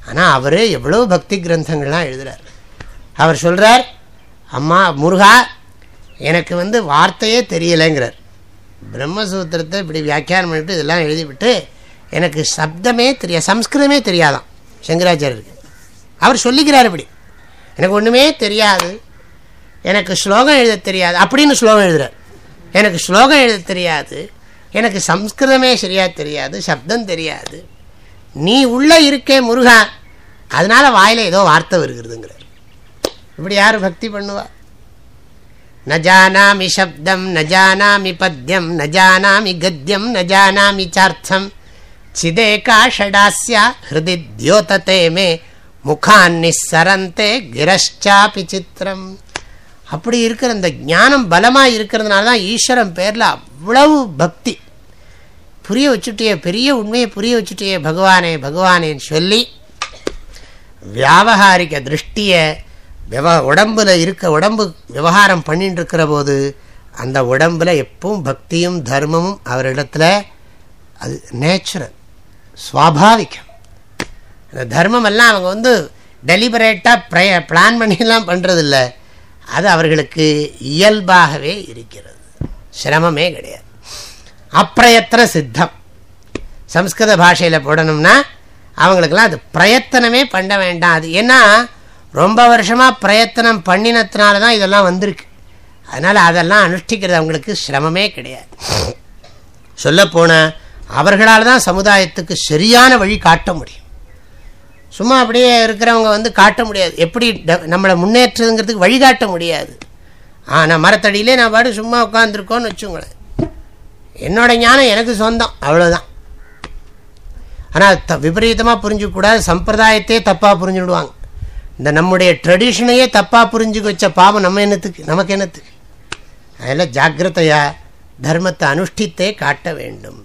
ஆனால் அவர் எவ்வளோ பக்தி கிரந்தங்கள்லாம் எழுதுகிறார் அவர் சொல்கிறார் அம்மா முருகா எனக்கு வந்து வார்த்தையே தெரியலைங்கிறார். பிரம்மசூத்திரத்தை இப்படி வியாக்கியானம் பண்ணிட்டு இதெல்லாம் எழுதிவிட்டு எனக்கு சப்தமே தெரியாது சம்ஸ்கிருதமே தெரியாதான் சங்கராச்சாரியருக்கு. அவர் சொல்லிக்கிறார் இப்படி. எனக்கு ஒன்றுமே தெரியாது. எனக்கு ஸ்லோகம் எழுத தெரியாது. அப்படின்னு ஸ்லோகம் எழுதுறார். எனக்கு ஸ்லோகம் எழுத தெரியாது. எனக்கு சம்ஸ்கிருதமே சரியாக தெரியாது. சப்தம் தெரியாது. நீ உள்ளே இருக்கே முருகா. அதனால் வாயில் ஏதோ வார்த்தை வருகிறதுங்கிறார். இப்படி யார் பக்தி பண்ணுவா? ந ஜானாமி சப்தம் ந ஜானாமி பத்தியம் ந ஜானாமி கத்தியம் ந ஜானாமி சார்த்தம். சிதேகா காஷடாஸ்யா ஹிருதி தியோதத்தே மே முகான்னி சரந்தே கிரஷ்சாபி சித்திரம். அப்படி இருக்கிற அந்த ஞானம் பலமாக இருக்கிறதுனால தான் ஈஸ்வரன் பேரில் அவ்வளவு பக்தி. புரிய வச்சுட்டியே பெரிய உண்மையை புரிய வச்சுட்டியே பகவானே பகவானேன்னு சொல்லி வியாபகாரிக திருஷ்டியை விவ உடம்பில் இருக்க உடம்பு விவகாரம் பண்ணிட்டு இருக்கிற போது அந்த உடம்பில் எப்பவும் பக்தியும் தர்மமும் அவரிடத்துல அது நேச்சுரல் சுவாபாவிகம். அந்த தர்மமெல்லாம் அவங்க வந்து டெலிபரேட்டாக ப்ரைய பிளான் பண்ணிலாம் பண்ணுறதில்ல அது அவர்களுக்கு இயல்பாகவே இருக்கிறது. சிரமமே கிடையாது. அப்பிரயத்தன சித்தம். சம்ஸ்கிருத பாஷையில் போடணும்னா அவங்களுக்கெல்லாம் அது பிரயத்தனமே பண்ண வேண்டாம். அது ஏன்னா ரொம்ப வருஷமாக பிரயத்தனம் பண்ணினத்தினால தான் இதெல்லாம் வந்திருக்கு. அதனால் அதெல்லாம் அனுஷ்டிக்கிறது அவங்களுக்கு சிரமமே கிடையாது. சொல்லப்போனால் அவர்களால் தான் சமுதாயத்துக்கு சரியான வழி காட்ட முடியும். சும்மா அப்படியே இருக்கிறவங்க வந்து காட்ட முடியாது. எப்படி நம்மளை முன்னேற்றதுங்கிறதுக்கு வழிகாட்ட முடியாது. ஆனால் மரத்தடியிலே நான் பாடு சும்மா உட்காந்துருக்கோன்னு வச்சுங்களேன் என்னோட ஞானம் எனக்கு சொந்தம் அவ்வளோதான் ஆனால் த விபரீதமாக புரிஞ்சுக்கூடாது சம்பிரதாயத்தையே தப்பாக புரிஞ்சுடுவாங்க இந்த நம்முடைய ட்ரெடிஷனையே தப்பாக புரிஞ்சுக்க வச்ச பாவம் நம்ம என்னத்துக்கு? நமக்கு என்னத்துக்கு? அதில் ஜாக்கிரதையா தர்மத்தை அனுஷ்டித்தே காட்ட வேண்டும்.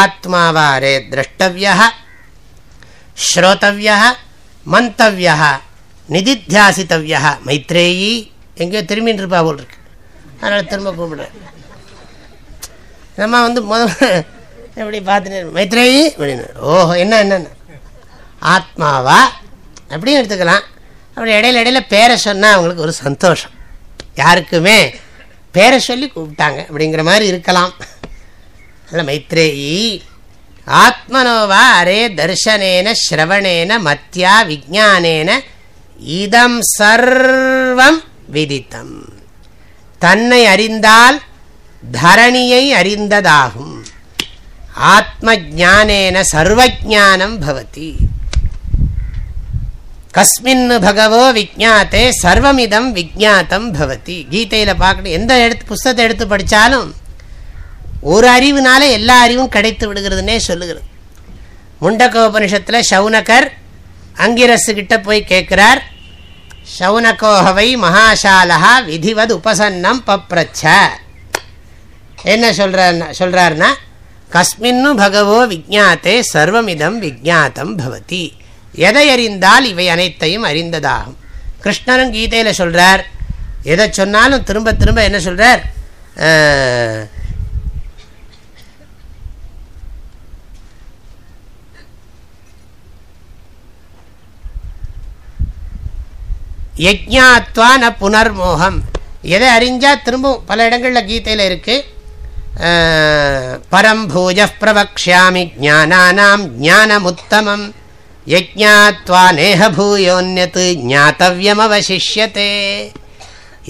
ஆத்மாவாரே திரஷ்டவியா ஸ்ரோதவிய மந்தவிய நிதித்தியாசித்தவிய மைத்ரேயி எங்கேயோ திரும்பின்னு இருப்பா போல் இருக்கு. அதனால் திரும்ப கூப்பிடுறேன். நம்ம வந்து முத எப்படி பார்த்துட்டு மைத்ரேயி அப்படின்னு. ஓஹோ என்ன என்னென்ன ஆத்மாவா? அப்படியும் எடுத்துக்கலாம். அப்படி இடையில இடையில பேரை சொன்னால் அவங்களுக்கு ஒரு சந்தோஷம். யாருக்குமே பேரை சொல்லி கூப்பிட்டாங்க அப்படிங்கிற மாதிரி இருக்கலாம். அதில் மைத்ரேயி ஆத்மனோவா அரே தர்ஷனேன ஸ்ரவணேன மத்தியா விஜானேன இதம் சர்வம் விதித்தம் தன்னை அறிந்தால் தரணியை அறிந்ததாகும். ஆத்ம ஜானேன சர்வஜானம் பவதி. கஸ்மின் பகவோ விஜாத்தே சர்வமிதம் விஜாத்தம் பவதி. கீதையில் பார்க்கணும் எந்த எடுத்து புஸ்தத்தை எடுத்து படித்தாலும் ஒரு அறிவுனால எல்லா அறிவும் கிடைத்து விடுகிறதுனே சொல்லுகிறது. முண்டகோபனிஷத்தில் சவுனகர் அங்கிரசு கிட்ட போய் கேட்கிறார் சவுனகோஹவை மகாசாலா விதிவத் உபசன்னம் பப்ரச்ச. என்ன சொல்றார் சொல்றாருன்னா கஸ்மின்னு பகவோ விஜாத்தே சர்வமிதம் விஜாத்தம் பவதி. எதை அறிந்தால் இவை அனைத்தையும் அறிந்ததாகும். கிருஷ்ணரும் கீதையில் சொல்கிறார் எதை சொன்னாலும் திரும்ப திரும்ப என்ன சொல்கிறார் யஜ்ஞாத்வா ந புனர்மோகம். எதை அறிஞ்சால் திரும்பவும் பல இடங்களில் கீதையில் இருக்குது பரம் பிரபக்ஷாமி ஜானானாம் ஞானமுத்தமம். யஜ்ஞாத்வா நேகபூயோன்யத்து ஞாத்தவியம் அவசிஷ்யத்தே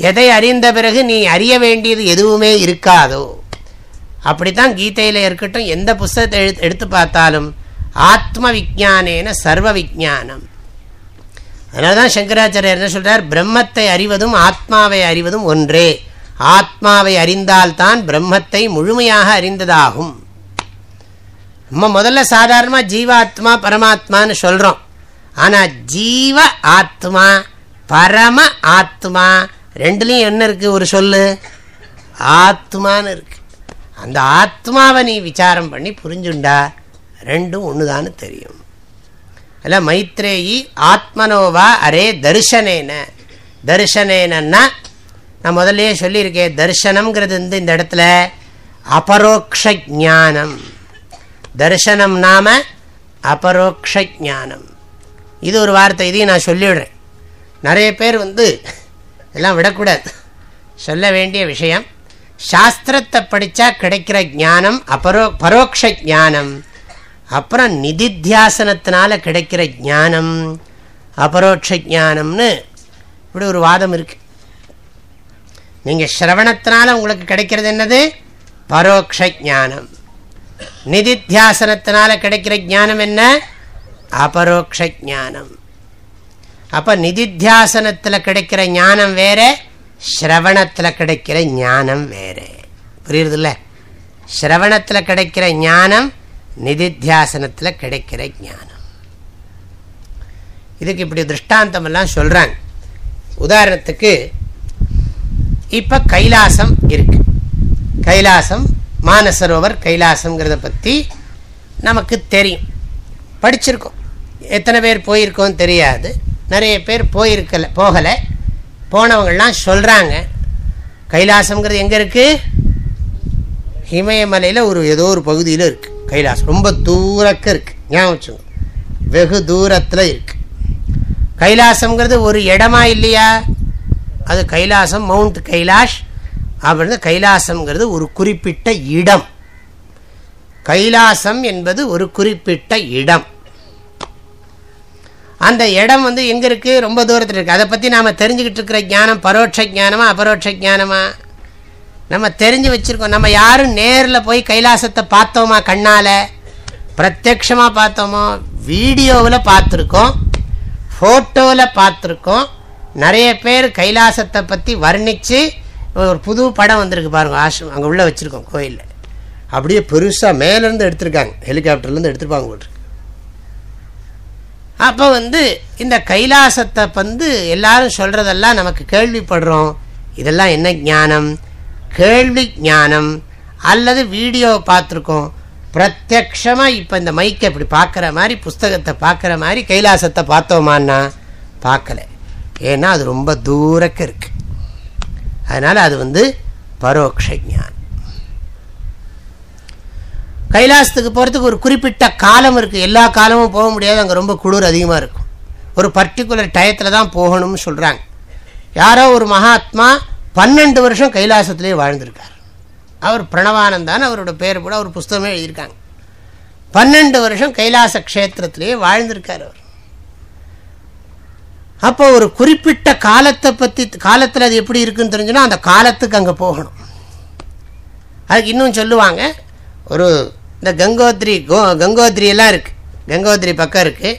எதை அறிந்த பிறகு நீ அறிய வேண்டியது எதுவுமே இருக்காதோ. அப்படித்தான் கீதையில் இருக்கட்டும் எந்த புஸ்தகத்தை எடுத்து பார்த்தாலும் ஆத்ம விஜானேன சர்வ விஜானம் அதனால தான் சங்கராச்சாரியர் என்ன சொல்கிறார் பிரம்மத்தை அறிவதும் ஆத்மாவை அறிவதும் ஒன்றே. ஆத்மாவை அறிந்தால்தான் பிரம்மத்தை முழுமையாக அறிந்ததாகும். நம்ம முதல்ல சாதாரணமாக ஜீவாத்மா பரமாத்மான்னு சொல்கிறோம் ஆனால் ஜீவ ஆத்மா பரம ஆத்மா ரெண்டுலேயும் என்ன இருக்குது ஒரு சொல்லு. ஆத்மான்னு இருக்கு. அந்த ஆத்மாவை நீ விசாரம் பண்ணி புரிஞ்சுண்டா. ரெண்டும் ஒன்று தெரியும். அல்ல மைத்ரேயி ஆத்மனோவா அரே தர்ஷனேன தர்ஷனேனன்னா நான் முதல்லையே சொல்லியிருக்கேன் தர்ஷனம்ங்கிறது வந்து இந்த இடத்துல அபரோக்ஷ ஜானம் தர்சனம் நாம அபரோக்ஷ ஜானம் இது ஒரு வார்த்தை இதையும் நான் சொல்லிவிடுறேன் நிறைய பேர் வந்து எல்லாம் விடக்கூடாது சொல்ல வேண்டிய விஷயம் சாஸ்திரத்தை படித்தா கிடைக்கிற ஜானம் அபரோ பரோக்ஷ ஜானம் அப்புறம் நிதித்தியாசனத்தினால கிடைக்கிற ஞானம் அபரோட்ச ஜானம்னு இப்படி ஒரு வாதம் இருக்கு. நீங்கள் ஸ்ரவணத்தினால உங்களுக்கு கிடைக்கிறது என்னது? பரோக்ஷ ஜானம் நிதித்தியாசனத்தினால கிடைக்கிற ஜானம் என்ன? அபரோக்ஷ ஜானம் அப்போ நிதித்தியாசனத்தில் கிடைக்கிற ஞானம் வேற ஸ்ரவணத்தில் கிடைக்கிற ஞானம் வேற. புரியுறதில்ல? ஸ்ரவணத்தில் கிடைக்கிற ஞானம் நிதித்தியாசனத்தில் கிடைக்கிற ஞானம். இதுக்கு இப்படி திருஷ்டாந்தம் எல்லாம் சொல்கிறாங்க உதாரணத்துக்கு இப்போ கைலாசம் இருக்கு. கைலாசம் மானசரோவர் கைலாசங்கிறத பற்றி நமக்கு தெரியும். படிச்சிருக்கோம். எத்தனை பேர் போயிருக்கோம் தெரியாது. நிறைய பேர் போயிருக்கல போகலை. போனவங்கள்லாம் சொல்கிறாங்க கைலாசம்ங்கிறது எங்கே இருக்குது இமயமலையில் ஒரு ஏதோ ஒரு பகுதியில் இருக்குது கைலாசம் ரொம்ப தூரக்க இருக்குது ஞாபகம் வெகு தூரத்தில் இருக்குது கைலாசம்ங்கிறது ஒரு இடமா இல்லையா? அது கைலாசம் மவுண்ட் கைலாஷ். அப்படின்னு கைலாசம்ங்கிறது ஒரு குறிப்பிட்ட இடம். கைலாசம் என்பது ஒரு குறிப்பிட்ட இடம். அந்த இடம் வந்து எங்கே இருக்குது ரொம்ப தூரத்தில் இருக்குது அதை பற்றி நாம் தெரிஞ்சுக்கிட்டு இருக்கிற ஞானம் பரோட்ச ஜானமா அபரோட்ச ஞானமா? நம்ம தெரிஞ்சு வச்சுருக்கோம். நம்ம யாரும் நேரில் போய் கைலாசத்தை பார்த்தோமா கண்ணால்? பிரத்யக்ஷமாக பார்த்தோமோ? வீடியோவில் பார்த்துருக்கோம். ஃபோட்டோவில் பார்த்துருக்கோம். நிறைய பேர் கைலாசத்தை பற்றி வர்ணித்து ஒரு புது படம் வந்திருக்கு பாருங்கள் ஆசிரம் அங்கே உள்ளே வச்சுருக்கோம் கோயிலில். அப்படியே பெருசாக மேலேருந்து எடுத்திருக்காங்க. ஹெலிகாப்டர்லேருந்து எடுத்துருப்பாங்க போட்டுருக்கு அப்போ வந்து இந்த கைலாசத்தை வந்து எல்லாரும் சொல்கிறதெல்லாம் நமக்கு கேள்விப்படுறோம். இதெல்லாம் என்ன ஞானம்? கேள்வி ஞானம் அல்லது வீடியோ பார்த்துருக்கோம். பிரத்யக்ஷமாக இப்போ இந்த மைக்கை இப்படி பார்க்குற மாதிரி புஸ்தகத்தை பார்க்குற மாதிரி கைலாசத்தை பார்த்தோமான்னா பார்க்கல. ஏன்னா அது ரொம்ப தூரக்கு இருக்குது அதனால் அது வந்து பரோக்ஷ ஞானம். கைலாசத்துக்கு போகிறதுக்கு ஒரு குறிப்பிட்ட காலம் இருக்குது எல்லா காலமும் போக முடியாது. அங்கே ரொம்ப குளிர் அதிகமாக இருக்கும். ஒரு பர்டிகுலர் டயத்தில் தான் போகணும்னு சொல்கிறாங்க யாரோ ஒரு மகாத்மா பன்னெண்டு வருஷம் கைலாசத்திலே வாழ்ந்திருக்கார். அவர் பிரணவானந்தான் அவரோட பேர் கூட அவர் புஸ்தகமே எழுதியிருக்காங்க. பன்னெண்டு வருஷம் கைலாச க்ஷேத்திரத்திலேயே வாழ்ந்திருக்கார் அவர். அப்போ ஒரு குறிப்பிட்ட காலத்தை பற்றி காலத்தில் அது எப்படி இருக்குன்னு தெரிஞ்சுன்னா அந்த காலத்துக்கு அங்கே போகணும். அதுக்கு இன்னும் சொல்லுவாங்க ஒரு இந்த கங்கோத்ரி கோ கங்கோத்ரி இருக்குது கங்கோத்ரி பக்கம் இருக்குது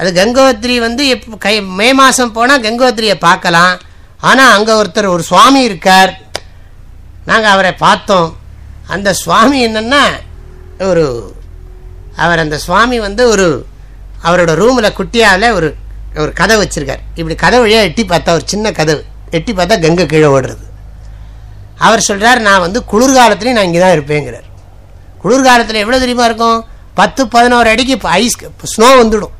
அது கங்கோத்ரி வந்து எப் கை மே மாதம் போனால் கங்கோத்ரியை பார்க்கலாம். ஆனால் அங்கே ஒருத்தர் ஒரு சுவாமி இருக்கார். நாங்கள் அவரை பார்த்தோம். அந்த சுவாமி என்னென்னா ஒரு அவர் அந்த சுவாமி வந்து ஒரு அவரோட ரூமில் குட்டியாவில் ஒரு ஒரு கதவு வச்சுருக்கார். இப்படி கதவு வழியாக எட்டி பார்த்தா ஒரு சின்ன கதவு. எட்டி பார்த்தா கங்கை கீழே ஓடுறது. அவர் சொல்கிறார் நான் வந்து குளிர்காலத்துலேயும் நான் இங்கே தான் இருப்பேங்கிறார். குளிர்காலத்தில் எவ்வளோ தெரியுமா இருக்கும்? பத்து பதினோரு அடிக்கு இப்போ ஐஸ் ஸ்னோ வந்துடும்.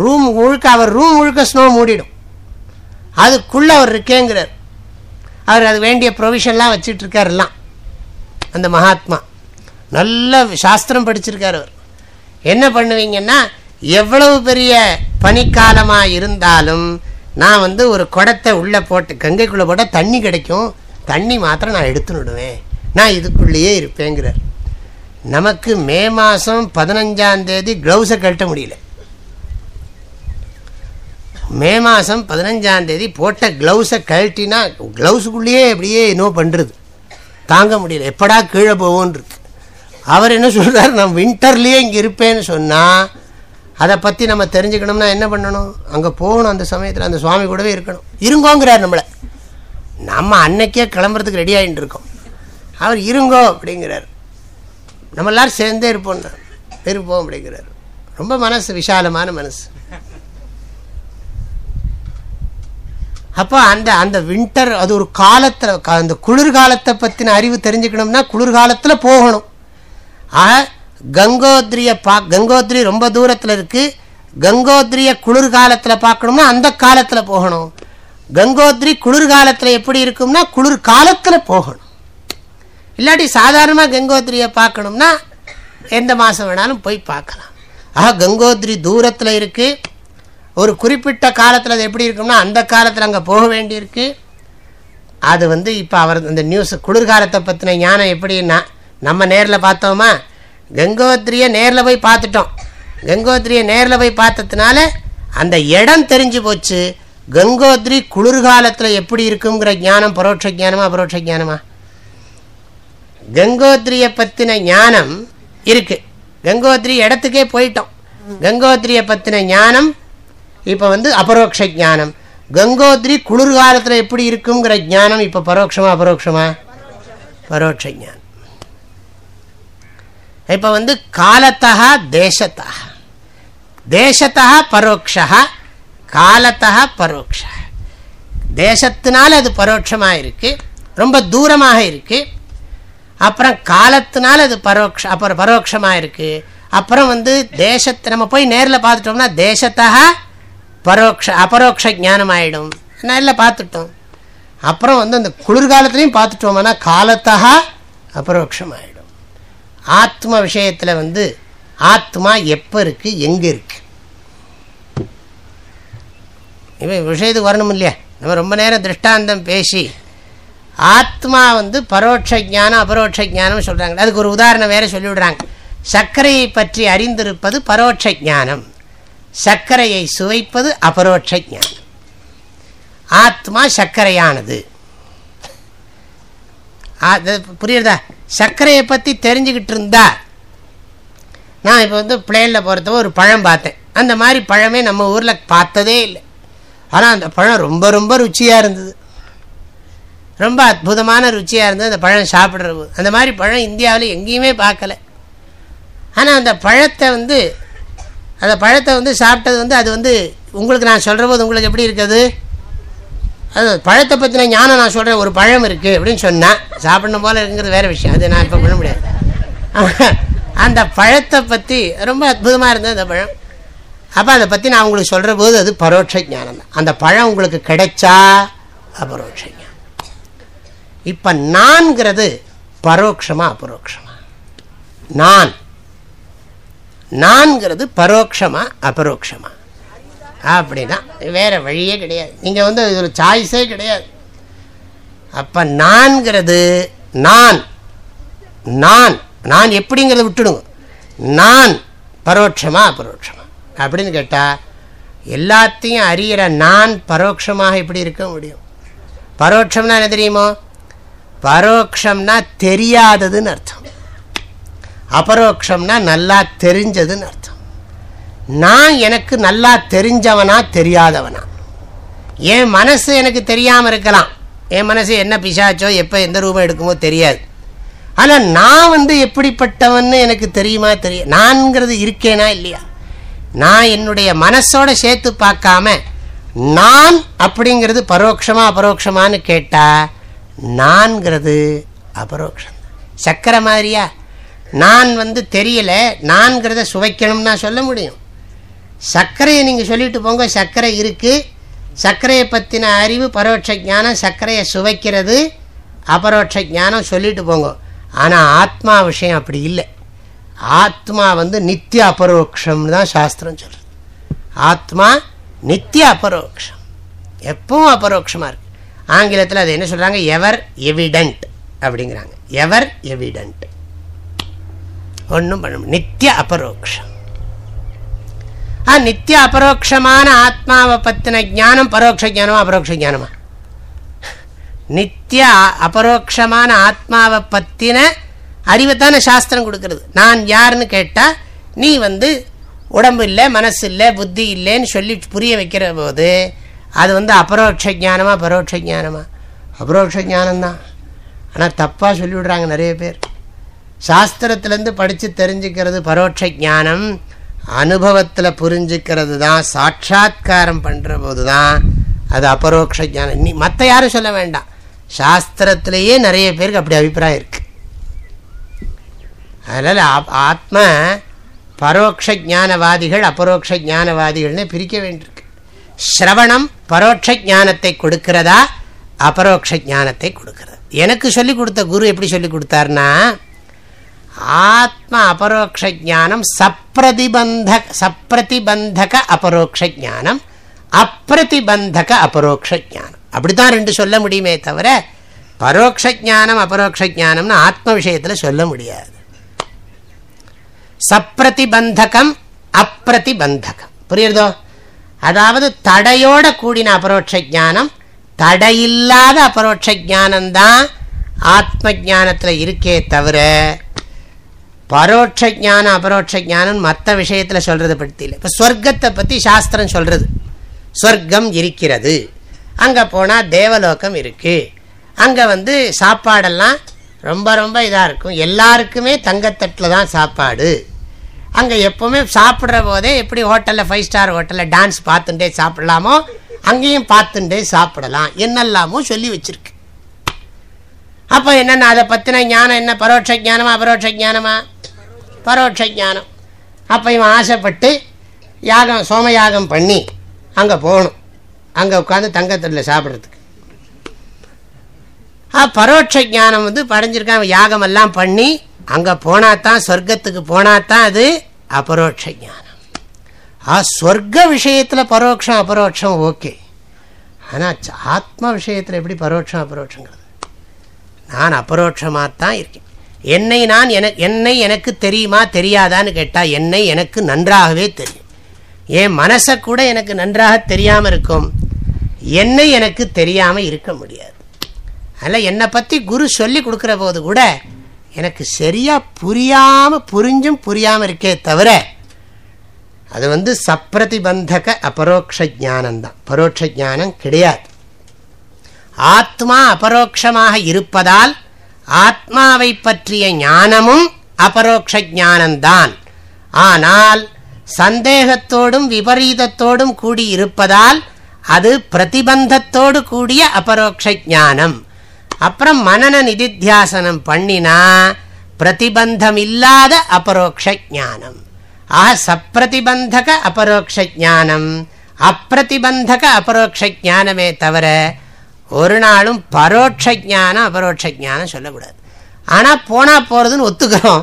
ரூம் முழுக்க அவர் ரூம் முழுக்க ஸ்னோ மூடிடும். அதுக்குள்ளே அவர் இருக்கேங்கிறார். அவர் அது வேண்டிய ப்ரொவிஷன்லாம் வச்சுட்டு எல்லாம். அந்த மகாத்மா. நல்ல சாஸ்திரம் படிச்சிருக்கார் அவர். என்ன பண்ணுவீங்கன்னா எவ்வளவு பெரிய பனிக்காலமாக இருந்தாலும் நான் வந்து ஒரு குடத்தை உள்ளே போட்டு கங்கைக்குள்ளே போட்டால் தண்ணி கிடைக்கும். தண்ணி மாத்திரம் நான் எடுத்துன்னு விடுவேன் நான் இதுக்குள்ளேயே இருப்பேங்கிறார். நமக்கு மே மாதம் பதினஞ்சாந்தேதி க்ளவுஸை கழட்ட முடியல. மே மாதம் பதினஞ்சாந்தேதி போட்ட க்ளவுஸை கழட்டினா க்ளவுஸுக்குள்ளேயே அப்படியே என்னோ பண்ணுறது தாங்க முடியல. எப்படா கீழே போவோன்னு இருக்கு அவர் என்ன சொல்கிறார் நான் வின்டர்லேயே இங்கே இருப்பேன்னு சொன்னால் அதை பற்றி நம்ம தெரிஞ்சுக்கணும்னா என்ன பண்ணணும்? அங்கே போகணும் அந்த சமயத்தில். அந்த சுவாமி கூடவே இருக்கணும். இருங்கோங்கிறார் நம்மளை. நம்ம அன்னைக்கே கிளம்புறதுக்கு ரெடி ஆகிட்டு இருக்கோம். அவர் இருங்கோ அப்படிங்கிறார். நம்ம எல்லாரும் சேர்ந்தே இருப்போம். இருப்போம் அப்படிங்கிறார். ரொம்ப மனசு விஷாலமான மனசு. அப்போ அந்த அந்த வின்டர் அது ஒரு காலத்தில் அந்த குளிர்காலத்தை பற்றின அறிவு தெரிஞ்சுக்கணும்னா குளிர்காலத்தில் போகணும். ஆக கங்கோத்ரியை பா கங்கோத்ரி ரொம்ப தூரத்தில் இருக்குது கங்கோத்ரியை குளிர்காலத்தில் பார்க்கணும்னா அந்த காலத்தில் போகணும். கங்கோத்ரி குளிர்காலத்தில் எப்படி இருக்கும்னா குளிர் காலத்தில் போகணும். இல்லாட்டி சாதாரணமாக கங்கோத்ரியை பார்க்கணும்னா எந்த மாதம் வேணாலும் போய் பார்க்கலாம். ஆக கங்கோத்ரி தூரத்தில் இருக்குது ஒரு குறிப்பிட்ட காலத்தில் அது எப்படி இருக்கும்னா அந்த காலத்தில் அங்கே போக வேண்டியிருக்கு. அது வந்து இப்போ அவர் இந்த நியூஸ் குளிர்காலத்தை பற்றின ஞானம் எப்படின்னா நம்ம நேரில் பார்த்தோமா? கங்கோத்திரியை நேரில் போய் பார்த்துட்டோம். கங்கோத்திரியை நேரில் போய் பார்த்ததுனால அந்த இடம் தெரிஞ்சு போச்சு. கங்கோத்ரி குளிர்காலத்தில் எப்படி இருக்குங்கிற ஞானம் பரோட்ச ஜானமா அபரோட்ச ஜானமா கங்கோத்ரியை பற்றின ஞானம் இருக்குது கங்கோத்ரி இடத்துக்கே போயிட்டோம். கங்கோத்ரியை பற்றின ஞானம் இப்போ வந்து அபரோக்ஷ ஞானம். கங்கோத்ரி குளிர்காலத்தில் எப்படி இருக்குங்கிற ஞானம் இப்போ பரோட்சமா அபரோக்ஷமா? பரோட்ச ஞானம். இப்போ வந்து காலத்தா தேசத்தா தேசத்தா பரோட்சா காலத்தா பரோட்ச தேசத்தினால அது பரோட்சமாக இருக்குது ரொம்ப தூரமாக இருக்குது அப்புறம் காலத்தினால அது பரோட்ச அப்புறம் பரோட்சமாக இருக்குது அப்புறம் வந்து தேசத்தை நம்ம போய் நேரில் பார்த்துட்டோம்னா தேசத்தா பரோட்ச அபரோக்ஷ ஞானம் ஆகிடும் நல்லா பார்த்துட்டோம். அப்புறம் வந்து அந்த குளிர்காலத்துலேயும் பார்த்துட்டோம்னா காலத்தா அபரோக்ஷம் ஆகிடும் ஆத்ம விஷயத்தில் வந்து ஆத்மா எப்போ இருக்குது எங்கே இருக்குது இவன் விஷயத்துக்கு வரணும் இல்லையா? நம்ம ரொம்ப நேரம் திருஷ்டாந்தம் பேசி ஆத்மா வந்து பரோட்ச ஞானம் அபரோட்ச ஜானம் சொல்கிறாங்க அதுக்கு ஒரு உதாரணம் வேறு சொல்லிவிடுறாங்க. சர்க்கரையை பற்றி அறிந்திருப்பது பரோட்ச ஞானம். சர்க்கரையை சுவைப்பது அபரோட்ச ஞானம். ஆத்மா சர்க்கரையானது. புரியுறதா? சர்க்கரையை பற்றி தெரிஞ்சுக்கிட்டு இருந்தா நான் இப்போ வந்து பிளேனில் போகிறத ஒரு பழம் பார்த்தேன். அந்த மாதிரி பழமே நம்ம ஊரில் பார்த்ததே இல்லை. ஆனால் அந்த பழம் ரொம்ப ரொம்ப ருச்சியாக இருந்தது. ரொம்ப அற்புதமான ருச்சியாக இருந்தது அந்த பழம் சாப்பிட்ற போது அந்த மாதிரி பழம் இந்தியாவில் எங்கேயுமே பார்க்கல. ஆனால் அந்த பழத்தை வந்து அந்த பழத்தை வந்து சாப்பிட்டது வந்து அது வந்து உங்களுக்கு நான் சொல்கிற போது உங்களுக்கு எப்படி இருக்குது? அது பழத்தை பற்றின ஞானம் நான் சொல்கிறேன் ஒரு பழம் இருக்குது அப்படின்னு சொன்னேன் சாப்பிடணும் போல் இருக்குங்கிறது வேறு விஷயம். அது நான் இப்போ பண்ண முடியாது. அந்த பழத்தை பற்றி ரொம்ப அற்புதமாக இருந்தது அந்த பழம். அப்போ அதை பற்றி நான் உங்களுக்கு சொல்கிற போது அது பரோட்ச ஞானம். தான் அந்த பழம் உங்களுக்கு கிடைச்சா அபரோட்ச ஞானம். இப்போ நான்கிறது பரோட்சமாக அபரோட்சமாக நான் நான்கிறது பரோட்சமா அபரோக்ஷமா. அப்படின்னா வேறு வழியே கிடையாது. நீங்கள் வந்து இது ஒரு சாய்ஸே கிடையாது. அப்போ நான்கிறது நான். நான் நான் எப்படிங்கிறத விட்டுடுங்க. நான் பரோட்சமா அபரோட்சமா அப்படின்னு கேட்டால் எல்லாத்தையும் அறிகிற நான் பரோட்சமாக எப்படி இருக்க முடியும்? பரோட்சம்னா என்ன தெரியுமோ? பரோட்சம்னா தெரியாததுன்னு அர்த்தம். அபரோக்ஷம்னா நல்லா தெரிஞ்சதுன்னு அர்த்தம். நான் எனக்கு நல்லா தெரிஞ்சவனா தெரியாதவனா? என் மனசு எனக்கு தெரியாமல் இருக்கலாம். என் மனசு என்ன பிசாச்சோ எப்போ எந்த ரூபம் எடுக்குமோ தெரியாது. ஆனால் நான் வந்து எப்படிப்பட்டவன்னு எனக்கு தெரியுமா தெரியும் நான்கிறது இருக்கேனா இல்லையா? நான் என்னுடைய மனசோட சேர்த்து பார்க்காம நான் அப்படிங்கிறது பரோட்சமா அபரோக்ஷமானு கேட்டால் நான்கிறது அபரோக்ஷம் சக்கரை மாதிரியா? நான் வந்து தெரியல நான்கிறத சுவைக்கணும்னா சொல்ல முடியும். சர்க்கரையை நீங்கள் சொல்லிட்டு போங்க சர்க்கரை இருக்குது சர்க்கரையை பற்றின அறிவு பரோட்ச ஜானம் சர்க்கரையை சுவைக்கிறது அபரோட்ச ஜானம் சொல்லிட்டு போங்க. ஆனால் ஆத்மா விஷயம் அப்படி இல்லை. ஆத்மா வந்து நித்திய அபரோக்ஷம்னு தான் சாஸ்திரம் சொல்கிறது ஆத்மா நித்திய அபரோக்ஷம் எப்பவும் அபரோக்ஷமாக இருக்குது ஆங்கிலத்தில் அது என்ன சொல்கிறாங்க எவர் எவிடென்ட் அப்படிங்கிறாங்க. Ever evident. ஒன்றும் பண்ண நித்திய அபரோக்ஷம் ஆ நித்திய அபரோக்ஷமான ஆத்மாவை பற்றின ஜானம் பரோட்ச ஜானமா அபரோக்ஷ ஜானமா நித்திய அபரோக்ஷமான ஆத்மாவை பற்றின அறிவைத்தான சாஸ்திரம் கொடுக்கறது நான் யாருன்னு கேட்டால் நீ வந்து உடம்பு இல்லை மனசு இல்லை புத்தி இல்லைன்னு சொல்லி புரிய வைக்கிற போது அது வந்து அபரோட்ச ஜானமா பரோட்ச ஜானமா அபரோட்ச ஜானம்தான் ஆனால் தப்பாக சொல்லிவிடுறாங்க நிறைய பேர் சாஸ்திரத்திலேருந்து படித்து தெரிஞ்சுக்கிறது பரோட்ச ஜானம் அனுபவத்தில் புரிஞ்சுக்கிறது தான் சாட்சா்காரம் பண்ணுற போது தான் அது அபரோக்ஷ ஜானம் நீ மற்ற யாரும் சொல்ல வேண்டாம். சாஸ்திரத்திலேயே நிறைய பேருக்கு அப்படி அபிப்பிராயம் இருக்குது அதனால் ஆத்ம பரோட்ச ஜானவாதிகள் அபரோக்ஷ ஜானவாதிகள்னு பிரிக்க வேண்டியிருக்கு. ஸ்ரவணம் பரோட்ச ஜானத்தை கொடுக்கிறதா அபரோக்ஷ ஜானத்தை கொடுக்கிறது. எனக்கு சொல்லிக் கொடுத்த குரு எப்படி சொல்லிக் கொடுத்தாருன்னா ஆத்ம அபரோக்ஷ ஜானம் சப்ரதிபந்தக சப்ரதிபந்தக அபரோக்ஷ ஜானம் அப்பிரதிபந்தக அபரோக்ஷ ஜானம் அப்படித்தான் ரெண்டு சொல்ல முடியுமே தவிர பரோட்ச ஜானம் அபரோக்ஷ ஜானம்னு ஆத்ம விஷயத்தில் சொல்ல முடியாது. சப்ரதிபந்தகம் அப்பிரதிபந்தகம் புரியுறதோ? அதாவது தடையோட கூடின அபரோட்ச ஜானம் தடையில்லாத அபரோட்ச ஜானம்தான் ஆத்ம ஜானத்தில் இருக்கே தவிர பரோட்ச ஜானம் அபரோட்ச ஜானம் மற்ற விஷயத்தில் சொல்கிறத பற்றி இல்லை இப்போ ஸ்வர்க்கத்தை பற்றி சாஸ்திரம் சொல்கிறது ஸ்வர்க்கம் இருக்கிறது. அங்கே போனால் தேவலோகம் இருக்குது அங்கே வந்து சாப்பாடெல்லாம் ரொம்ப ரொம்ப இதாக இருக்கும். எல்லாருக்குமே தங்கத்தட்டில் தான் சாப்பாடு. அங்கே எப்போவுமே சாப்பிட்ற போதே எப்படி ஹோட்டலில் ஃபைவ் ஸ்டார் ஹோட்டலில் டான்ஸ் பார்த்துட்டே சாப்பிடலாமோ அங்கேயும் பார்த்துட்டே சாப்பிடலாம். என்னெல்லாமோ சொல்லி வச்சுருக்கு. அப்போ என்னென்ன அதை பற்றின ஞானம் என்ன? பரோட்ச ஜானமா அபரோட்ச ஜானமா பரோட்ச ஜானம் அப்போ இவன் ஆசைப்பட்டு யாகம் சோமயாகம் பண்ணி அங்கே போகணும். அங்கே உட்காந்து தங்கத்தில் சாப்பிட்றதுக்கு. ஆ பரோட்ச ஜானம் வந்து படைஞ்சிருக்கான் யாகம் எல்லாம் பண்ணி அங்கே போனால் தான் சொர்க்கத்துக்கு போனாதான் அது அபரோட்ச ஜானம் ஆ சொர்க்க விஷயத்தில் பரோட்சம் அபரோட்சம் ஓகே. ஆனால் ஆத்ம விஷயத்தில் எப்படி பரோட்சம் அபரோட்சங்கிறது? நான் அபரோட்சமாகத்தான் இருக்கேன். என்னை நான் எனக் என்னை எனக்கு தெரியுமா தெரியாதான்னு கேட்டால் என்னை எனக்கு நன்றாகவே தெரியும். என் மனசை கூட எனக்கு நன்றாக தெரியாமல் இருக்கும். என்னை எனக்கு தெரியாமல் இருக்க முடியாது. அதில் என்னை பற்றி குரு சொல்லி கொடுக்குற போது கூட எனக்கு சரியாக புரியாமல் புரிஞ்சும் புரியாமல் இருக்கே தவிர அது வந்து சப்ரதிபந்தக அபரோக்ஷானந்தான் பரோட்ச ஜானம் கிடையாது. ஆத்மா அபரோக்ஷமாக இருப்பதால் ஆத்மாவை பற்றிய ஞானமும் அபரோக்ஷானந்தான் ஆனால் சந்தேகத்தோடும் விபரீதத்தோடும் கூடி இருப்பதால் அது பிரதிபந்தத்தோடு கூடிய அபரோக்ஷ ஞானம். அப்புறம் மனன நிதித்தியாசனம் பண்ணினா பிரதிபந்தம் இல்லாத அபரோக்ஷ ஞானம். ஆக சப்பிரதிபந்தக அபரோக்ஷ ஞானம். அப்பிரதிபந்தக அபரோக்ஷ ஞானமே தவிர ஒரு நாளும் பரோட்ச ஜானம் அபரோட்ச ஜானம் சொல்லக்கூடாது. ஆனால் போனால் போகிறதுன்னு ஒத்துக்கிறோம்.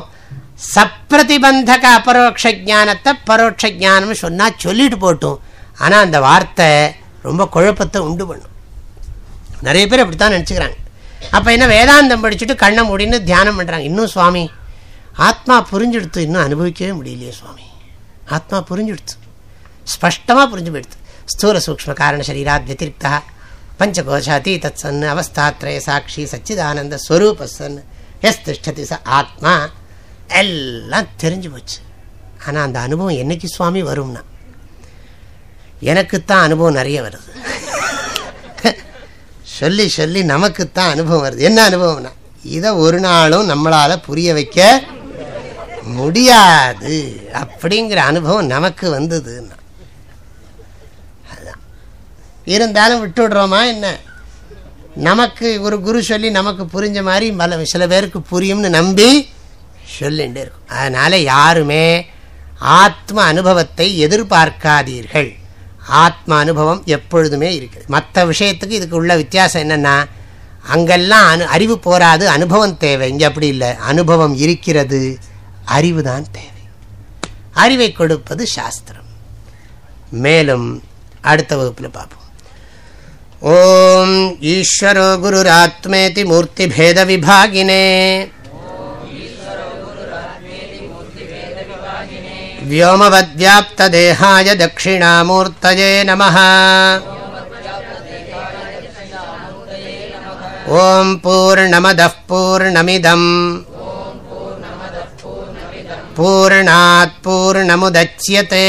சப்பிரதிபந்தக அபரோக்ஷ ஜானத்தை பரோட்ச ஜானம் சொன்னால் சொல்லிட்டு போட்டும். ஆனால் அந்த வார்த்தை ரொம்ப குழப்பத்தை உண்டு பண்ணும். நிறைய பேர் அப்படித்தான் நினச்சிக்கிறாங்க. அப்போ என்ன வேதாந்தம் படிச்சுட்டு கண்ணை முடின்னு தியானம் பண்ணுறாங்க இன்னும் சுவாமி ஆத்மா புரிஞ்செடுத்து இன்னும் அனுபவிக்கவே முடியலையே சுவாமி. ஆத்மா புரிஞ்செடுத்து. ஸ்பஷ்டமாக புரிஞ்சு போயிடுது ஸ்தூல சூக்ம காரண சரீராத் வத்திரிக்தா. பஞ்சகோஷாதி தத் சன் அவஸ்தாத்ரய சாட்சி சச்சிதானந்த ஸ்வரூப சன் எஸ் திஷ்டதி ச ஆத்மா எல்லாம் தெரிஞ்சு போச்சு. ஆனால் அந்த அனுபவம் என்னைக்கு சுவாமி வரும்னா? எனக்குத்தான் அனுபவம் நிறைய வருது. சொல்லி சொல்லி நமக்குத்தான் அனுபவம் வருது. என்ன அனுபவம்னா? இதை ஒரு நாளும் நம்மளால் புரிய வைக்க முடியாது. அப்படிங்கிற அனுபவம் நமக்கு வந்ததுன்னா. இருந்தாலும் விட்டு விடுறோமா என்ன? நமக்கு ஒரு குரு சொல்லி நமக்கு புரிஞ்ச மாதிரி பல சில பேருக்கு புரியும்னு நம்பி சொல்லிட்டு இருக்கும். அதனால் யாருமே ஆத்ம அனுபவத்தை எதிர்பார்க்காதீர்கள். ஆத்ம அனுபவம் எப்பொழுதுமே இருக்குது. மற்ற விஷயத்துக்கு இதுக்கு உள்ள வித்தியாசம் என்னென்னா அங்கெல்லாம் அனு அறிவு போராது அனுபவம் தேவை. இங்கே அப்படி இல்லை. அனுபவம் இருக்கிறது அறிவு தான் தேவை. அறிவை கொடுப்பது சாஸ்திரம். மேலும் அடுத்த வகுப்பில் பார்ப்போம். ईश्वरो गुरुरात्मेति मूर्तिभेदविभागिने। व्योमवद्याप्तदेहाय दक्षिणामूर्तये नमः। ॐ पूर्णमदः पूर्णमिदम्। पूर्णात् पूर्णमुदच्यते।